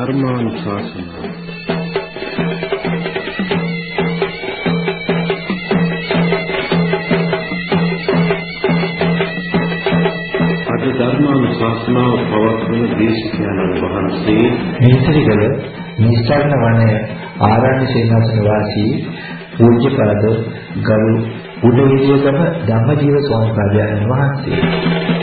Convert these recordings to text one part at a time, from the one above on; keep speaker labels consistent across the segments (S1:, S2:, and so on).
S1: ධර්මානුශාසනාව. අද ධර්මානුශාසනාව පවත්වන දේශකයන්න් වහන්සේ
S2: මේතරිගල නිස්සාරණ වනයේ ආරණ්‍ය සේනාසන වාසී පූජ්‍යපද ගරු උඩවිලියගම ධම්මජීව ස්වාමීන් වහන්සේ.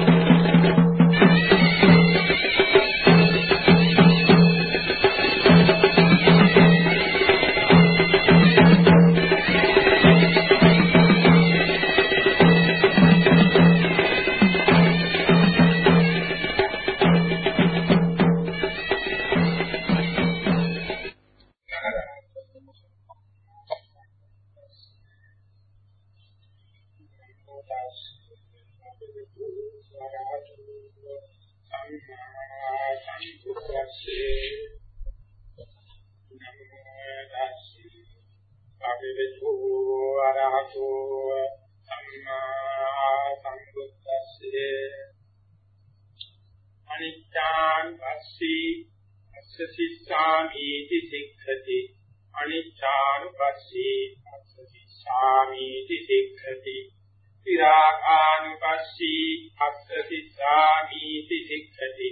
S2: පස්සේ අස්ස සිස්සාමීති සික්ඛති අනිච්චානුපස්සේ අස්ස සිස්සාමීති සික්ඛති විරාගානුපස්සී අස්ස සිස්සාමීති සික්ඛති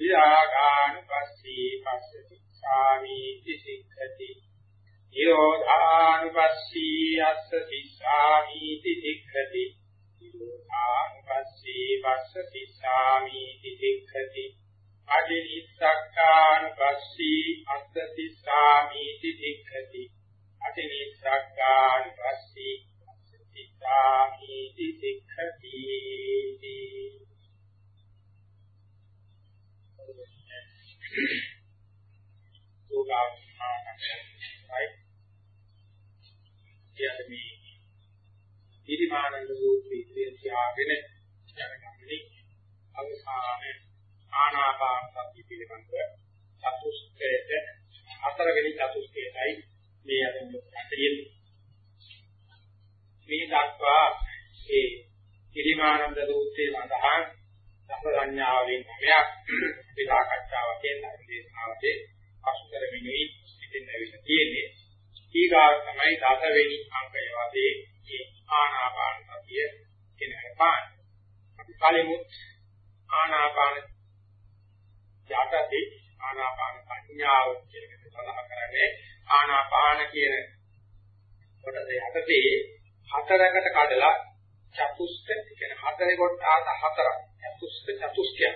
S2: විරාගානුපස්සී අස්ස සිස්සාමීති සික්ඛති යෝධානුපස්සී අස්ස සිස්සාමීති සික්ඛති යෝධානුපස්සී වස්ස සිස්සාමීති සික්ඛති අටිවිස්සක්කානුපස්සී අත්තතිස්සාමීති දික්ඛති අටිවිස්සක්කානුපස්සී අත්තතිස්සාමීති දික්ඛති. සෝගාමණයි යදමි ඉරිමානන්ද සූත්‍රයේ තියාගෙන යන ගමනේ අවසානයේ ආනාපාන සති පිළිබඳව චතුස්කයට හතරවෙනි චතුස්කයටයි මේ අදින් පැතිරෙන්නේ. මේ දක්වා ඒ කිරිමානන්ද දූතේ සඳහන් සම්ප්‍රඥාවෙන් මෙයක් අපි සාකච්ඡාවක් වෙනවා දේශනාවේ අසුතර මිනුයි සිටින්න ඇවිල්ලා තියෙන්නේ. ඊගාව තමයි දසවෙනි අංකය වශයෙන් මේ ආනාපාන සතිය කෙනෙක් පාන. අපි කලිමුත් ආනාපාන යටතේ ආනාපාන සංඥාව කියන එක සඳහන් කරන්නේ. ආනාපාන කියන කොටස යටතේ හතරකට කඩලා චතුස්ක කියන හතරේ කොටස හතරක්. චතුස්ක චතුස්කය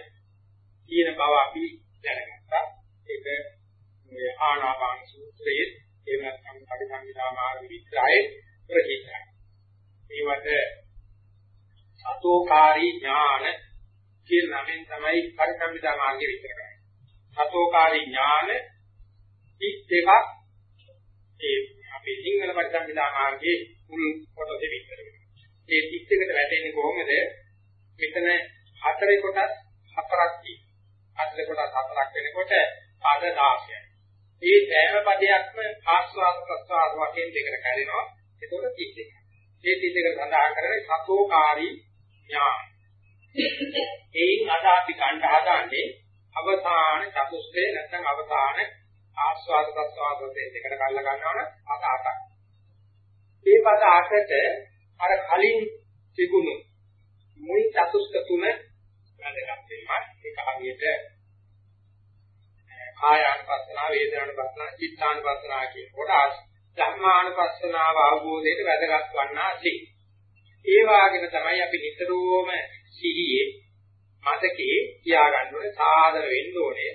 S2: කියන බව අපි දැනගත්තා. ඒක මේ ආනාපාන සූත්‍රයේ එහෙම නැත්නම් පරිසංවිදා මාර්ග විග්‍රහයේ ප්‍රතිචාරය. ඒවට සතෝකාරී ඥාන කියන නමෙන් තමයි පරිසම්පදා මාර්ගය විස්තර කරන්නේ. සතෝකාරී ඥාන පිට දෙකක් ඒ අපේ සිංහල පරිසම්පදා මාර්ගයේ මුල් කොටස විස්තර වෙනවා. ඒ පිට දෙකට වැටෙන්නේ කොහොමද? මෙතන හතරේ කොටස් හතරක් තියෙනවා. හතරේ කොටස් හතරක් වෙනකොට පද 16යි. මේ සෑම පදයක්ම ආස්වාද ප්‍රස්වාද වශයෙන් දෙකට කැඩෙනවා. ඒකෝට 32. මේ 32 සඳහන් කරන්නේ සතෝකාරී ඥාන එයින් අද අපි ගන්න හදාන්නේ අවසාන චතුස්ත්‍රය නැත්නම් අවසාන ආස්වාද ප්‍රස්වාද දෙකට කල්ලා ගන්නවනම් පද අටක්. මේ පද අටට අර කලින් තිබුණු මුල් චතුස්ක තුන වැඩගත් වෙනවා. ඒක හරියට කායානුපස්සනා, වේදනානුපස්සනා, චිත්තානුපස්සනා කියන කොටස් ධර්මානුපස්සනාව අවබෝධයට වැඩගත් වන්නා සි. ඒ වගේම තමයි අපි නිතරම සිහියේ මතකයේ තියාගන්න ඕනේ සාදර වෙන්න ඕනේ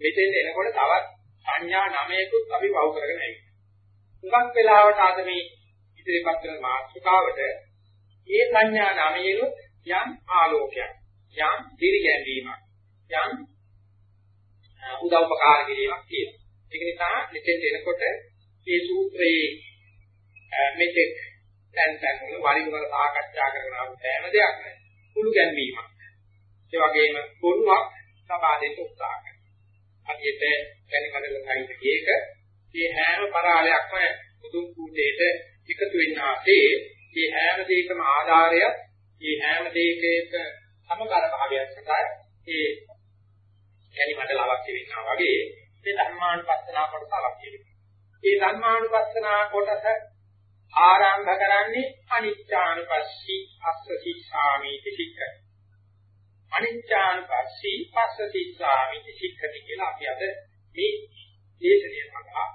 S2: මෙතෙන් එනකොට තවත් සංඥා නමයකුත් අපි වව් කරගෙන ඉන්නවා. හුඟක් වෙලාවට අද මේ ඉදිරිපත් කරන මාතෘකාවට මේ සංඥා නමයෙලුත් යම් ආලෝකයක් යම් පිළිගැන්වීමක් යම් උදව්පකාර කිරීමක් තියෙනවා. ඒක නිසා මෙතෙන් එනකොට මේ සූත්‍රයේ මෙතෙක් දැන් දැන් වල වරිවර සාකච්ඡා කරන සෑම දෙයක්ම කුළු ගැන්වීමක්. ඒ වගේම බොරුවක් සබා දෙන්න උත්සාහ කරනවා. අදිට දැනගලලා කයික මේ හැම පරාලයක්ම මුදුන් කූඩේට එකතු වෙන්න ආසේ මේ හැම දෙයකම ආධාරය මේ හැම දෙයකක සමබර භාවයක් සඳහා ඒ ගැනීමට අවශ්‍ය වෙනවා වගේ මේ ධර්මානුපස්සනා කොටස අවශ්‍ය වෙනවා. මේ ධර්මානුපස්සනා කොටස ආරම්භ කරන්නේ අනිච්චානුපස්සී අස්සසි සාමීති සික්ඛති. අනිච්චානුපස්සී පස්සසි සාමීති සික්ඛති කියලා අපි අද මේ දේශනය සඳහා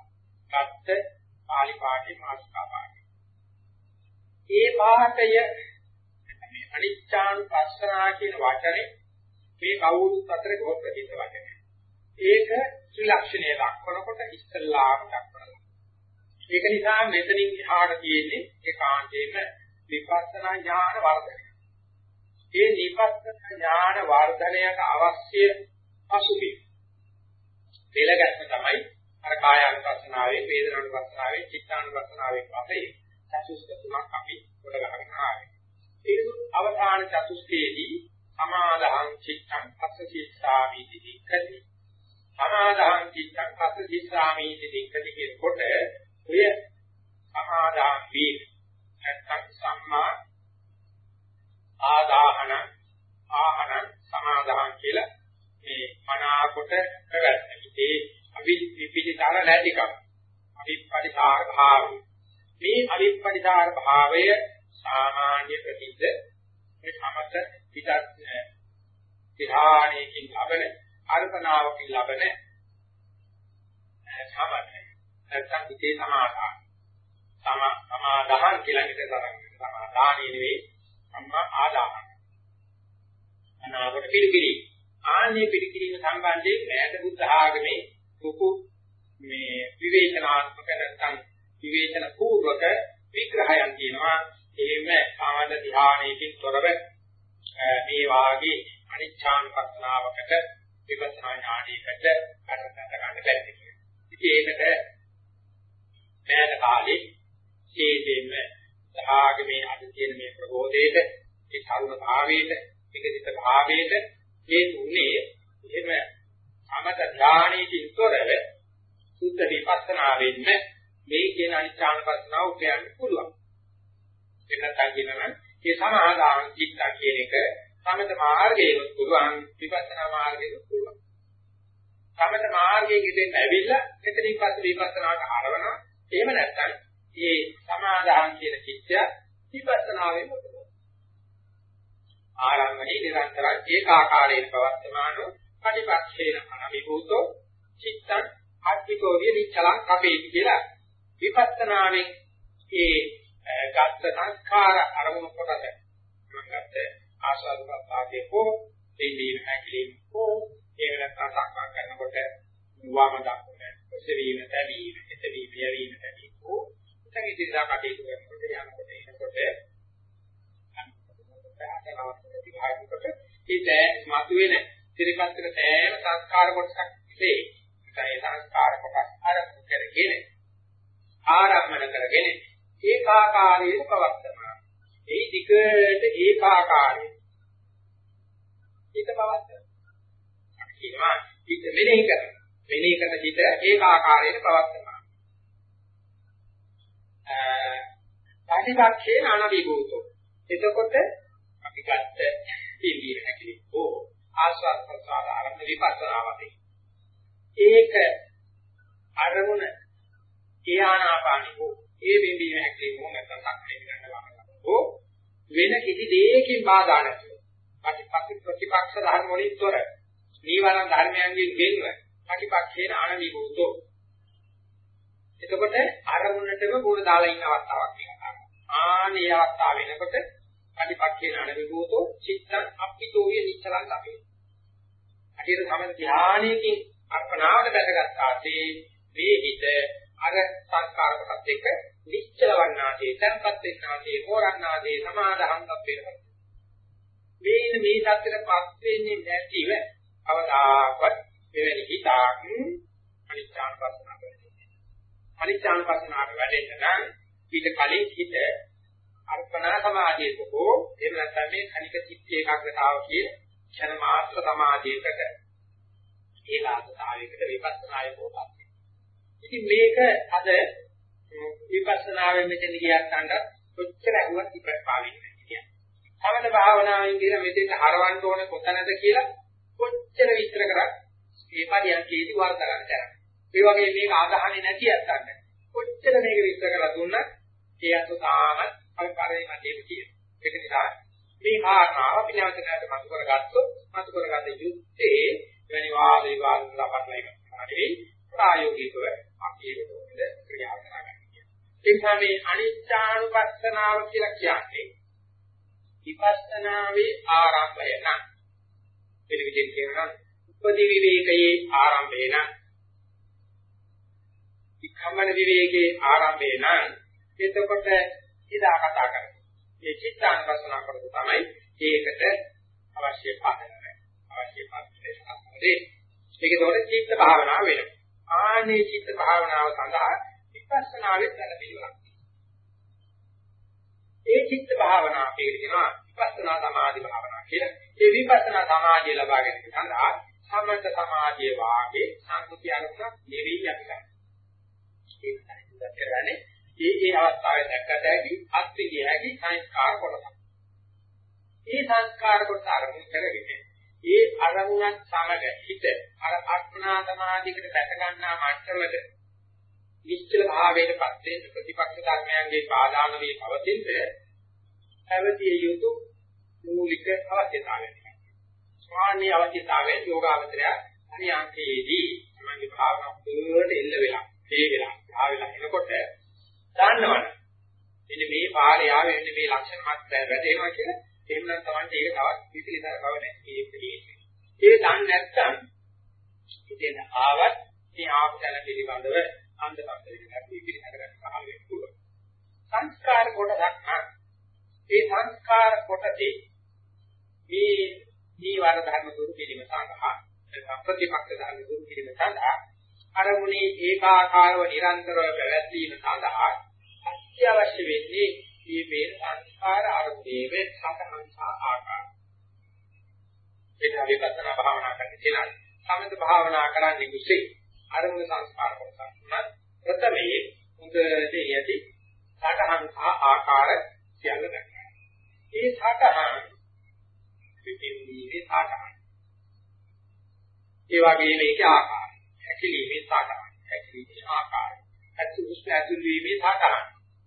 S2: ගත්ත පාලි පාඨේ මාස්කා පාඨය. ඒ පාඨය මේ අනිච්චානුපස්සනා කියන වචනේ මේ කවුරුත් අතර ගොඩ ප්‍රසිද්ධ වචනයක්. ඒක ත්‍රිලක්ෂණය දක්වනකොට ඉස්සල්ලාම දක්වනවා. ඒක නිසා මෙතනින් එහාට තියෙන්නේ ඒකාන්තයෙන්ම විපස්සනා ඥාන වර්ධනය. ඒ විපස්සනා ඥාන වර්ධනයට අවශ්‍ය පසුබිම්. පෙළගැස්ම තමයි අර කායානුපස්සනාවේ, වේදනානුපස්සනාවේ, චිත්තානුපස්සනාවේ වශයෙන් චතුස්ක තුනක් අපි කොට ගන්න ආවේ. ඒක අවසාන චතුස්කයේදී සමාදහං චිත්තං පස්සචිත්තාමි දික්ඛති. සමාදහං චිත්තං පස්සචිත්තාමි දික්ඛති කියනකොට ඔය සමාදාන වී නැත්නම් සම්මා ආදාහන ආහන සමාදාන කියලා මේ මනාකොට පැවැත්ම. ඒ අවිපිලිතර නැතිකම. අවිපරිසාර භාවය. මේ අවිපරිසාර භාවය සාමාන්‍ය ප්‍රතිද මේ සමත පිටත් ධානයකින් ලබන අර්පණාවකින් ලබන සමත නැත්නම් හිතේ සමාදාන. සම සමාදාන කියලා හිත තරම් සමාදානිය නෙවෙයි සම්මා ආදාන. අනාගත පිළිපිලි. ආන්නේ පිළිපිලිම සම්බන්ධයෙන් මෑත බුද්ධ ආගමේ ලොකු මේ විවේචනාත්මක නැත්නම් විවේචන පූර්වක විග්‍රහයන් කියනවා. එහෙම සාමද ධානයකින් තොරව මේ වාගේ අනිච්ඡානුපස්සනාවකට විපස්සනා ඥානයකට කරකට ගන්න බැරි කියලා. ඉතින් ඒකට මෑත කාලේ ශේදෙන්න සහාගමේ අද තියෙන මේ ප්‍රබෝධයට ඒ කරුණ භාවයට විකසිත භාවයට හේතුුනේ එහෙම අමත ඥානීකින් තොරව සුද්ධ විපස්සනා වෙන්න මේ කියන අනිච්ඡානපස්සනාව උපයන්න පුළුවන්. එන්නත් කියනවා මේ සමාදාන චිත්ත කියන එක සමත මාර්ගයෙන් පුළුවන් විපස්සනා මාර්ගයෙන් පුළුවන්. සමත මාර්ගයේ ඉඳන් ඇවිල්ලා එතනින් පස්සේ විපස්සනාට හරවනවා එහෙම නැත්නම් මේ සමාදාන කියන චිත්තය විපස්සනාවෙන් උපදවනවා. ආරම්භයේ නිරන්තර ඒකාකාරයෙන් පවත්තමානෝ පටිපක්ෂේන අනවිභූතෝ චිත්තං අත්තිකෝ විනිච්ඡලං කපේති කියලා විපස්සනාවෙන් ඒ ගත්ත සංස්කාර අරමුණු කොටස මම ගත්ත ආස්වාදපත්තාගේ හෝ දෙන්නේ හැකලින් හෝ ඒ වෙනත් සක්මන් කරනකොට වම දක්වන ඔසවීම තැබීම එතවීම යවීම තැබීම හෝ ඉතින් ඉතිරිලා කටයුතු කරනකොට යනකොට එනකොට අන්තිමට ඒ මතුවෙන ත්‍රිපත්තක සෑම සංස්කාර කොටසක් ඉතේ. ඒ සංස්කාර කොටස් ආරම්භ කරගෙන ආරම්භන කරගෙන ඒකාකාරයෙන් පවත්තනවා. ඒ දිගට ඒකාකාරයෙන් හිත පවත්තනවා. අපි කියනවා හිත මෙනෙහි කරනවා. මෙනෙහි කරන හිත ඒකාකාරයෙන් පවත්නවා. ප්‍රතිපක්ෂේ නානවිභූතෝ. එතකොට අපි ගත්ත පිළිවිර හැකලි ඕ ආස්වාද ප්‍රසාර ආරම්භ විපස්සනාවතේ. ඒක අරමුණ ඒ ආනාපානිකෝ ඒ බිම්බීම හැකලි මො නැත්නම් සක්මේ ගන්නවා. ඕ වෙන කිසි දෙයකින් බාධා නැතුව. ප්‍රතිපක්ෂ ප්‍රතිපක්ෂ ධර්ම වලින් තොර නීවරණ ධර්මයන්ගෙන් වෙන්ව ප්‍රතිපක්ෂේන අනවිභූතෝ. එතකොට අරමුණටම ගුණ දාලා ඉන්න අවස්ථාවක් වෙනවා. ආනේ අවස්ථාව වෙනකොට ප්‍රතිපක්ෂේන අනවිභූතෝ චිත්තං අප්පිතෝය නිච්චලං අපේ. අටිර සම ධානයකින් අර්පණාවට බැසගත්තාසේ මේ හිත අර සංස්කාර කොටත් එක්ක නිශ්චල වන්නාසේ, තන්පත් වෙන්නාසේ, හෝරන්නාසේ සමාදහං අපේනවා. මේන මේ தත්තරපත් වෙන්නේ නැතිව අවදාකවත් මෙවැනි හිතක් අනිත්‍යානුපස්සනාව වැඩෙන්නේ. අනිත්‍යානුපස්සනාව වැඩෙන්න නම් ඊට කලින් හිත අර්පණා සමාධියක හෝ එහෙම නැත්නම් මේ කනික චිත්ත ඒකාග්‍රතාව කියන ක්ෂණ මාත්‍ර සමාධියකට ඒකාග්‍රතාවයකට විපස්සනාය පොතක්. ඉතින් මේක අද විපස්සනාවෙන් මෙතන ගියක් ගන්න කොච්චර අහුවත් ඉපස් පාවෙන්නේ නැහැ කියන්නේ. සමන භාවනාවෙන් කියන මෙතෙන් හරවන්න ඕනේ කොතනද කියලා කොච්චර විස්තර කරත් මේ පරියන්කේදී වර්ධ ගන්න කරන්නේ. ඒ වගේ මේක ආගහන්නේ නැති අත්තන්න. කොච්චර මේක විස්තර කරලා දුන්නත් ඒ අත තාම අපි පරිදි මැදේ තියෙනවා. ඒක නිසා මේ කාරණාව අපි නැවත නැවත මතු කරගත්තොත් මතු කරගත යුත්තේ වෙනි වාද විවාද ලබන්න එක. හරි ප්‍රායෝගිකව අපි ඒක කොහොමද ක්‍රියා කරන්නේ. ඒ නිසා මේ අනිත්‍යානුපස්සනාව කියලා කියන්නේ විපස්සනාවේ ආරම්භය නම් වෙන විදිහට කියනවා උපදි විවේකයේ ආරම්භය නම් විකම්මන විවේකයේ ආරම්භය නම් එතකොට ඉදා කතා කරන්නේ. මේ චිත්තානුපස්සනා කරපු තමයි ඒකට අවශ්‍ය පාඩම. අවශ්‍ය පාඩේ සම්පූර්ණේ. ඒක උඩ චිත්ත භාවනාව වෙනවා. ආනේ චිත්ත භාවනාව සඳහා විපස්සනාවේ පැහැදිලිවක්. ඒ චිත්ත භාවනාව කියනවා විපස්සනා සමාධි භාවනාව කියලා. ඒ විපස්සනා සමාධිය ලබා ගැනීම සඳහා සමත සමාධිය වාගේ සංකෘති අනුසක් නෙවෙයි අපි ගන්න. ඒක තමයි කරන්නේ. ඒ ඒ අවස්ථාවේ දැක්කට ඇති අත්විදිය හැකි සංස්කාර කොටස. ඒ සංස්කාර කොටස අරමුණු කරගෙන ඒ අරමුණත් සමග හිත අර අර්පණා සමාධියකට දැක ගන්නා මට්ටමද නිශ්චල භාවයටපත් වෙන ප්‍රතිපක්ෂ ධර්මයන්ගේ පාදාන වේ පවතිනද පැවතිය යුතු මූලික අවශ්‍යතාවයක්. ස්වාමී අවශ්‍යතාවය යෝගාවචරය අනියංකයේදී තමයි භාවනා පුරට එල්ල වෙලා, ඒ වෙලා, ආ වෙලා එනකොට දන්නවනේ. මෙන්න මේ පාරේ ආවේ මෙන්න මේ ලක්ෂණ මත වැදෙනවා කියලා එහෙම නම් තමයි ඒක තවත් විපිලිතර බව නැති ඒකේ. ඒ දන්නේ නැත්නම් ඉතින් ආවත් මේ ආපදන පිළිබඳව අන්දපත් වෙන විපිලිතර ගන්න පහළ වෙන්න පුළුවන්. සංස්කාර කොටසක් නම් ඒ සංස්කාර කොටසේ මේ නීවර ධර්ම දුරු කිරීම සඳහා ප්‍රතිපක්ෂ ධර්ම දුරු කිරීම සඳහා අරමුණේ ඒකාකාරව නිරන්තරව පැවැත්වීම සඳහා අත්‍යවශ්‍ය වෙන්නේ මේ මේ සංස්කාර අර්ථයේ සතහන් සහ ආකාර. ඒක අපි පතන භාවනා කරන්නේ කියලා. සමත භාවනා කරන්නේ කුසේ අරමුණ සංස්කාර කොටස. උනත් ප්‍රථමයේ මුදදී යටි සතහන් සහ ආකාර කියන දක්වනවා. ඒ සතහන් පිටින්දීනේ සතහන්. ඒ වගේම ඒකේ ආකාර. හැකිලිමේ සතහන්. හැකිලිමේ ආකාරය. අතුස්ප ඇතුල් වීමේ සතහන්.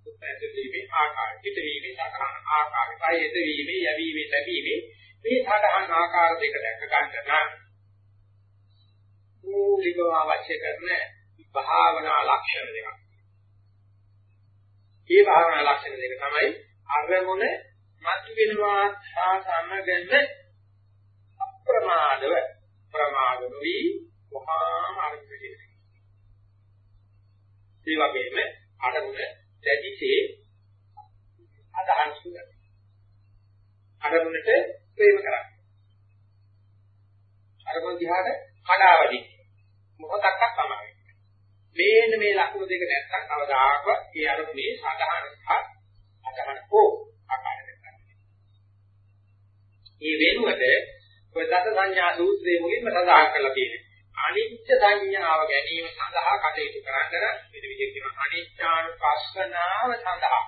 S2: උත්පැද වීමේ ආකාරය. පිට වීමේ සතහන් ආකාරය. කයෙද වීමේ යැවීමේ තැබීමේ මේ සතහන් ආකාර දෙක දැක ගන්න නම් මූලිකව අවශ්‍ය කරන භාවනා ලක්ෂණ දෙකක්. මේ භාවනා ලක්ෂණ දෙක තමයි අරමුණ මතු වෙනවා සාසමගන්න අප්‍රමාදව ප්‍රමාද නොවි වහාම අරමුණ ඒ වගේම අරමුණ දැඩිසේ අදහන් සුගත. අරමුණට ප්‍රේම කරන්නේ. අරමුණ දිහාට කඩාවදි. මොකක්ද තමයි. මේන්න මේ ලක්ෂණ දෙක නැත්තම් කවදාකවත් ඒ අරමුණේ සාධාරණ සහ අදහන හෝ ආකාරයට කරන්නේ. මේ වෙනුවට ඔය දස සංඥා සූත්‍රයේ මුලින්ම සඳහන් කරලා තියෙනවා. අනිත්‍ය සංඥාව ගැනීම සඳහා කටයුතු කරන්න වෙන විදිහට කියනවා අනිත්‍යානුපස්සනාව සඳහා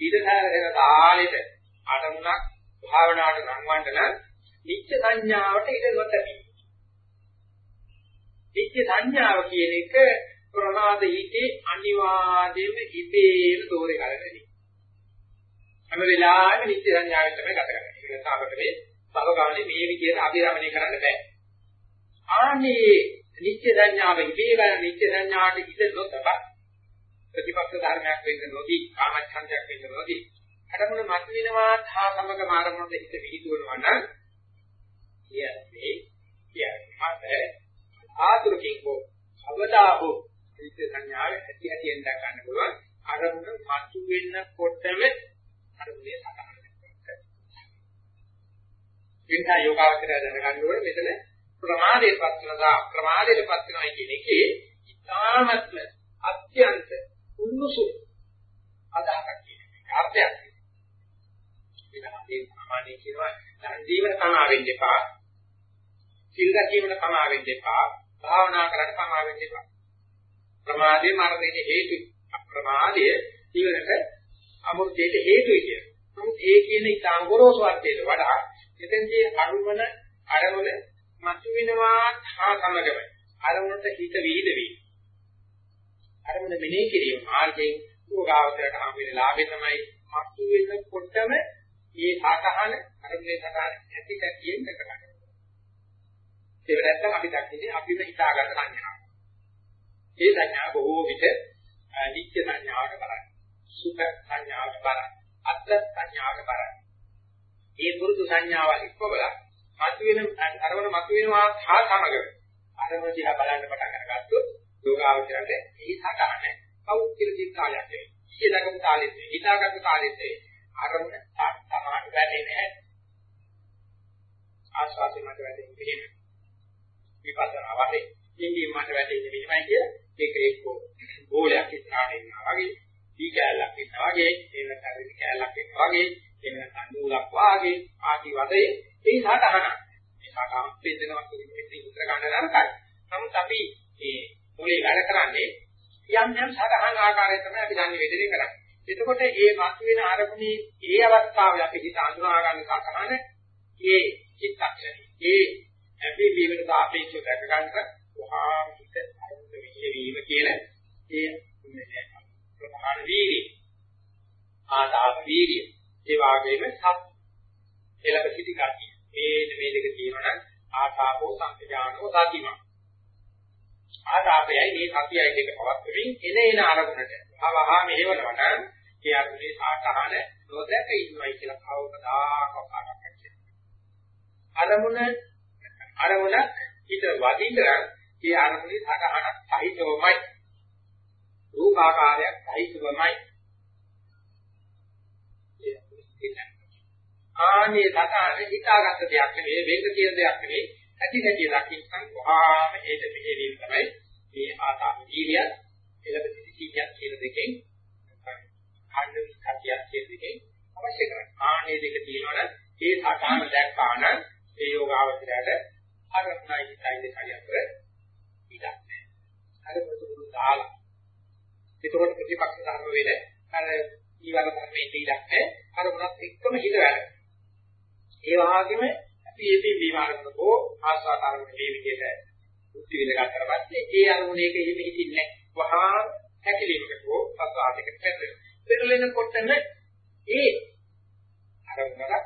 S2: ඊටතර තාලෙට අරමුණක් භාවනාවට නංවන්න නම් නිත්‍ය සංඥාවට ඉඩ නොතැබී. නිත්‍ය සංඥාව කියන එක ප්‍රමාද හිතේ අනිවාර්යයෙන්ම ඉබේම තෝරේ ගන්නදී. හැම වෙලාවෙම නිත්‍ය සංඥාවෙන් තමයි ගත කරන්නේ. ඒක නිසා අපිට මේ භවගාමනේ මේ විදිහට අභිරමණය කරන්න බෑ. ආනේ නිත්‍ය සංඥාව ඉබේ ගන්න නිත්‍ය සංඥාට ඉඳ නොතබ ප්‍රතිපක්ෂ ධර්මයක් වෙන්න නොදී කාමච්ඡන්දයක් වෙන්න නොදී අරමුණ මත වෙනවා තා සමග මාරමුණට හිත විහිදුවනවා නම් කියන්නේ කියන්නේ ආතුරකින් හෝ අවදා හෝ නිත්‍ය සංඥාව ඇති ඇතිෙන් දා ගන්න පුළුවන් අරමුණ මතු වෙන්නකොටම අරමුණේ සටහන වෙනවා. ඉන්හා යෝගාවචරය දැනගන්න ඕනේ මෙතන ප්‍රමාදයටපත් වෙනවා ප්‍රමාදයටපත් වෙනවා කියන එකේ ඉතාමත්ම අත්‍යන්ත උන්නුසු අදහසක් කියන අර්ථයක්. ඒක අපි සාමාන්‍යයෙන් කියනවා ධර්ම ජීවන සමාවෙන්න එපා. සිල් රැකීමන සමාවෙන්න එපා. භාවනා කරන්න සමාවෙන්න එපා. ප්‍රමාදේ මරණයට හේතුයි. අප්‍රමාදය ජීවනට අමුර්ජයට හේතුයි කියන. නමුත් ඒ කියන ඉතාම ගොරෝසු අර්ථයට වඩා එතෙන්දී අනුමන අරමුණ මතුවෙනවා හා සමගම අරමුණට හිත වීද වේ. අරමුණ මෙනෙහි කිරීම මාර්ගයෙන් යෝගාවචරයට හම් වෙන ලාභය තමයි මතු වෙනකොටම මේ සාකහන අරමුණේ සාකහන ඇති කැටියෙන් කරගන්න. ඒක නැත්තම් අපි දකින්නේ අපිම හිතාගන්න සංඥාව. ඒ සංඥා බොහෝ විට නිත්‍ය සංඥාවට බලයි. සුඛ සංඥාවට බලයි. අත්ත් සංඥාවට බලයි. ඒ පුරුදු සංඥාවල් එක්කවල මතුවෙන අරමුණ මතුවෙනවා හා සමග අරමුණ දිහා බලන්න පටන් අරගත්තොත් යෝගාවචරයට ඒ සාකහන කවුත් කියලා දික් කාලයක් වෙයි. ඊයේ දකපු කාලෙත් වෙයි. හිතාගත්තු කාලෙත් වෙයි. අරමුණ සමාන වැඩේ නැහැ. ආස්වාදේ මත වැඩේ පිළිම. විපස්සනා වශයෙන් ඉන්දිය මත වැඩේ මෙහෙමයි කිය. ඒක එක්කෝ ගෝලයක් ඉස්සරහට ඉන්නවා වගේ, දී කැලක් ඉන්නවා වගේ, එහෙම නැත්නම් කැලක් ඉන්නවා වගේ, එහෙම නැත්නම් නූලක් වාගේ ආදි වශයෙන් ඒ සාධහන. ඒ සාධහන පෙන්නනවා කියන්නේ උත්තර ගන්න නරකයි. නමුත් අපි මේ මොලේ වැඩ කරන්නේ යම් යම් සාධහන ආකාරය තමයි අපි දන්නේ වෙදේ කරන්නේ. එතකොට මේ මතුවෙන අරමුණේ ඒ අවස්ථාවේ අපි හිත අඳුනා ගන්න සකහන ඒ චිත්තක්ෂණේ ඒ අපි වීමට සාපේක්ෂව දැක ගන්න වහා හිත අරමුණ විශ්ේ වීම කියන ඒ ප්‍රධාන වීර්ය ආදාප වීර්ය ඒ වගේම සත් එළඹ සිටි කතිය මේ මේ දෙක තියෙනවා නම් ආසාපෝ සංඛ්‍යානෝ සතිමා ආදාපයයි මේ සතියයි දෙක පවත්වමින් එන එන අරමුණට අවහා මෙහෙවනවා නම් ඒ අරමුණේ සාකහන නොදැක ඉන්නවයි කියලා කවදාකවත් කාටවත් කියන්නේ. අරමුණ අරමුණ ඊට වදින්න ඒ අරමුණේ සාකහනක් සහිතවමයි. රූපාකාරයක් සහිතවමයි. ආනේ සාකහනේ හිතාගත්ත දෙයක් නෙවෙයි වෙන්න තියෙන දෙයක් නෙවෙයි ඇති නැති දකින්න කොහාම හේත පිළිවීම තමයි මේ ආතාප ජීවිය එළඹ සිටි කීයක් කියන දෙකෙන් අන්න විස්කතියක් කියන දෙකෙන් අවශ්‍ය කරන්නේ. ආනේ දෙක තියෙනවනම් ඒ සාකාන දැක්කාන ඒ යෝගාවචරයට අරමුණයි හිතයි දෙකයි අතර ඉඩක් නැහැ. අර මුතුරු දාලා. ඒකෝට ප්‍රතිපක්ෂ ධර්ම වේද අර ඊවල ධර්මයේ ඉඩක් නැහැ. අර මොනත් එක්කම හිත වැඩ. ඒ වගේම අපි මේ විමානකෝ ආස්වාදාරම මේ විදිහට බුද්ධි විඳ ගන්නතර පස්සේ ඒ අරමුණේක හිත හිතින්නේ වහා හැකිලීමකට හෝ සත්‍වාදයකට පෙරලෙනවා. පෙරලෙනකොටම ඒ අරමුණක්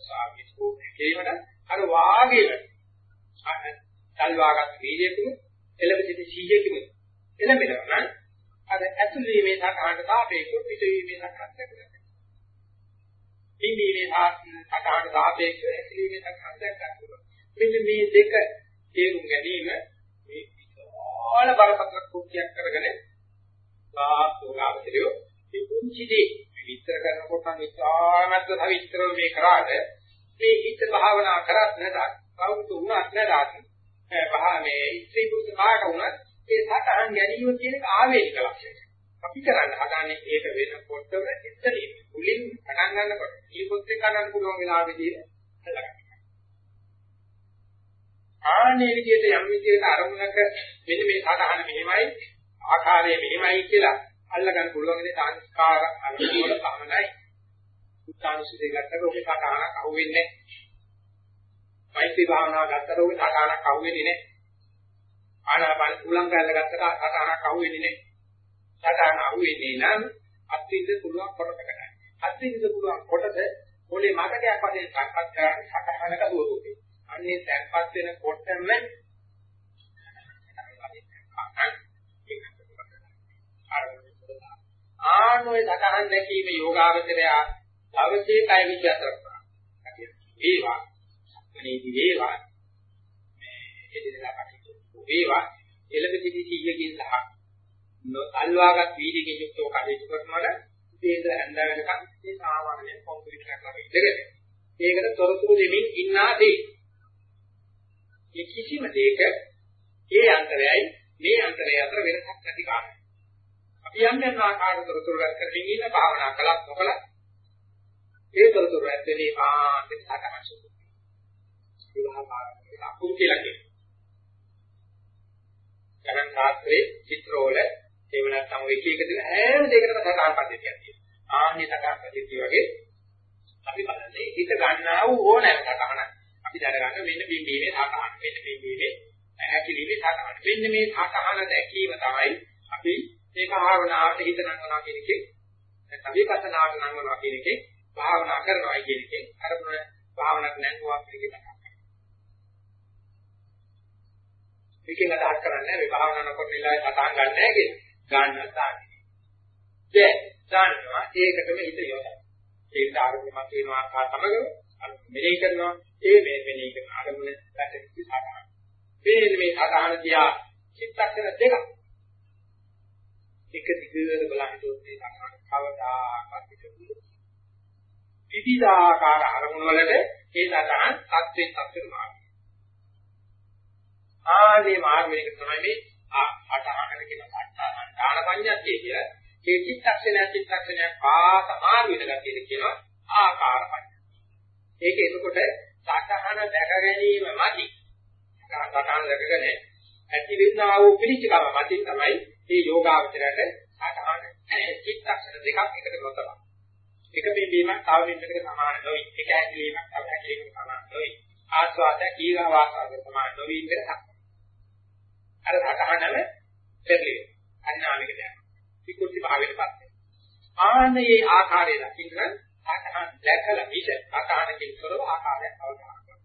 S2: සාමිස්කෝ කේවන අර වාගේම සල්වාගත් වීර්යකුම එළඹසිටි සීයකුම එළඹෙනවා නම් අර ඇතුල් වීමේ සාකහාට සාපේක්ෂව පිටවීමේ සාකහාට කරගන්නවා. ඉන්දීමේ සාකහාට සාපේක්ෂව ඇතුළීමේ සාකහාට කරගන්නවා. මෙන්න මේ දෙක තේරුම් ගැනීම මේ විශාල බරපතල කුක්කියක් කරගෙන සාස්ෝගාවචරය මේ පුංචි දේ විස්තර කරනකොට නම් ඉතාමත් සවිස්තරව මේ කරාට මේ හිත භාවනා කරත් නැතත් කවුරුත් උනත් නැතත් බහා මේ ඉස්ත්‍රි පුරුෂ කාට උනත් ඒ සතහන් ගැනීම කියන එක ආවේනික ලක්ෂණයක්. අපි කරන්න හදන්නේ ඒක වෙනකොටම ඉස්සලින් මුලින් පටන් ගන්නකොට ඊපොත් එක ගන්න පුළුවන් වෙලාවෙදී හදගන්න. ආනේ විදිහට යම් විදිහකට අරමුණක මෙන්න මේ සතහන මෙහෙමයි ආකාරය මෙහෙමයි කියලා අල්ලගන්න පුළුවන් ඉතින් සංස්කාර අනුකූල පමණයි. උත්සාහසිතේ ගත්තට ඔබේ සටහනක් අහුවෙන්නේ නැහැ. මෛත්‍රී භාවනාව ගත්තට ඔබේ සටහනක් අහුවෙන්නේ නැහැ. ආනාපාන උලංග කරලා ගත්තට සටහනක් අහුවෙන්නේ නැහැ. සටහන අහුවෙන්නේ නම් අත්විඳ පුළුවන් කොටකට. අත්විඳ පුළුවන් කොටද මොලේ මතකයක් වශයෙන් සංකප්ප කරන්නේ සටහනක ස්වරූපේ. අන්නේ තැන්පත් වෙන කොටම ආනෝය සතහන් දැකීම යෝගාවචරය අවශ්‍ය කය විචාර කරනවා. වේවා. සම්මනේදී වේවා. මේ එදිනලා කටයුතු වේවා. එළඹ සිටි සීයකින් සහ අල්වාගත් වීදිකේ යුක්තව කටයුතු කරනවල දේද හැඳ වෙනකන් මේ සාමාන්‍ය කොන්ක්‍රීට් කරලා ඉඳගෙන ඒකට තොරතුරු දෙමින් ඉන්නාදී මේ කිසිම දෙයක ඒ අන්තරයයි මේ අන්තරය අතර වෙනසක් නැති කාරණා. අපි යම් යම් ආකාරයකට තොරතුරු රැස් කරමින් ඉන්න භාවනා කළත් නොකළත් ඒ තොරතුරු රැස් වෙන්නේ ආන්තික සාකච්ඡා සුදු. විවාහ පාරමිත අකුරු කියලා කියනවා. ගණන් ශාස්ත්‍රයේ චිත්‍රවල එහෙම නැත්නම් ඔය එක එක දෙන හැම දෙයකටම සටහන් පද්ධතියක් තියෙනවා. ආන්නේ සටහන් පද්ධතිය වගේ අපි බලන්නේ හිත ගන්නා වූ ඕනෑම සටහනක් අපි දැනගන්න මෙන්න බිම්බීමේ සටහන මෙන්න බිම්බීමේ ඇකිලිමේ සටහන මෙන්න මේ සටහන දැකීම තමයි අපි මේ භාවනාවට හිත නංවනවා කියන එකේ නැත්නම් විපස්සනාවට නංවනවා කියන එකේ භාවනා කරනවා කියන එකේ අරමුණ භාවනාවක් නැංගුවා කියන එක මේකෙන් අදහස් කරන්නේ මේ භාවනා නොකරන වෙලාවේ සතාන් ගන්න නැහැ කියන. ගන්න තාන්නේ. ඒ ගන්නවා ඒකටම හිත යොදා. ඒකට ආරම්භයක් වෙනවා ආකාර තමග මෙනෙහි කරනවා ඒ මේ මෙනෙහි කරන ආරම්භන පැටි සාධාරණ. මේ මේ සාධාරණ තියා චිත්තක්ෂණ දෙක. එක දිගට බලහිතොත් මේ සාධාරණ කවදාකවත් පිටුනේ. විවිධාකාර අරමුණු වලට ඒ සාධාරණ සත්‍යේ සත්‍යෙ මාර්ගය. ආදී මාර්ගයක තමයි මේ අටහකට කියන සත්‍යාන දාන පඤ්ඤාතිය කියලා. ඒ චිත්තක්ෂණය චිත්තක්ෂණය පාස මාර්ගයට ගතියද කියනවා ආකාර පඤ්ඤා. ඒක එතකොට සතහන දැක ගැනීම මදි. සතහන දැකගෙන ඇති වෙනා වූ පිළිචකම මතින් තමයි මේ යෝගාවචරයට සතහන චිත්තක්ෂණ දෙකක් එකට ගොතනවා. එක බිඳීමක් තව බිඳයකට සමාන නොවේ. එක හැකිලීමක් තව හැකිලීමකට සමාන නොවේ. ආස්වාදය කීවා වාසාවකට සමාන නොවේ කියලා අර සතහනම පෙරලිය. අඥානික දැන. විකෘති භාවයට පත් වෙනවා. ආනයේ ආකාරය දකින්න සතහන් දැකලා මිස සතහනකින් තොරව ආකාරයක් අවබෝධ කරගන්න.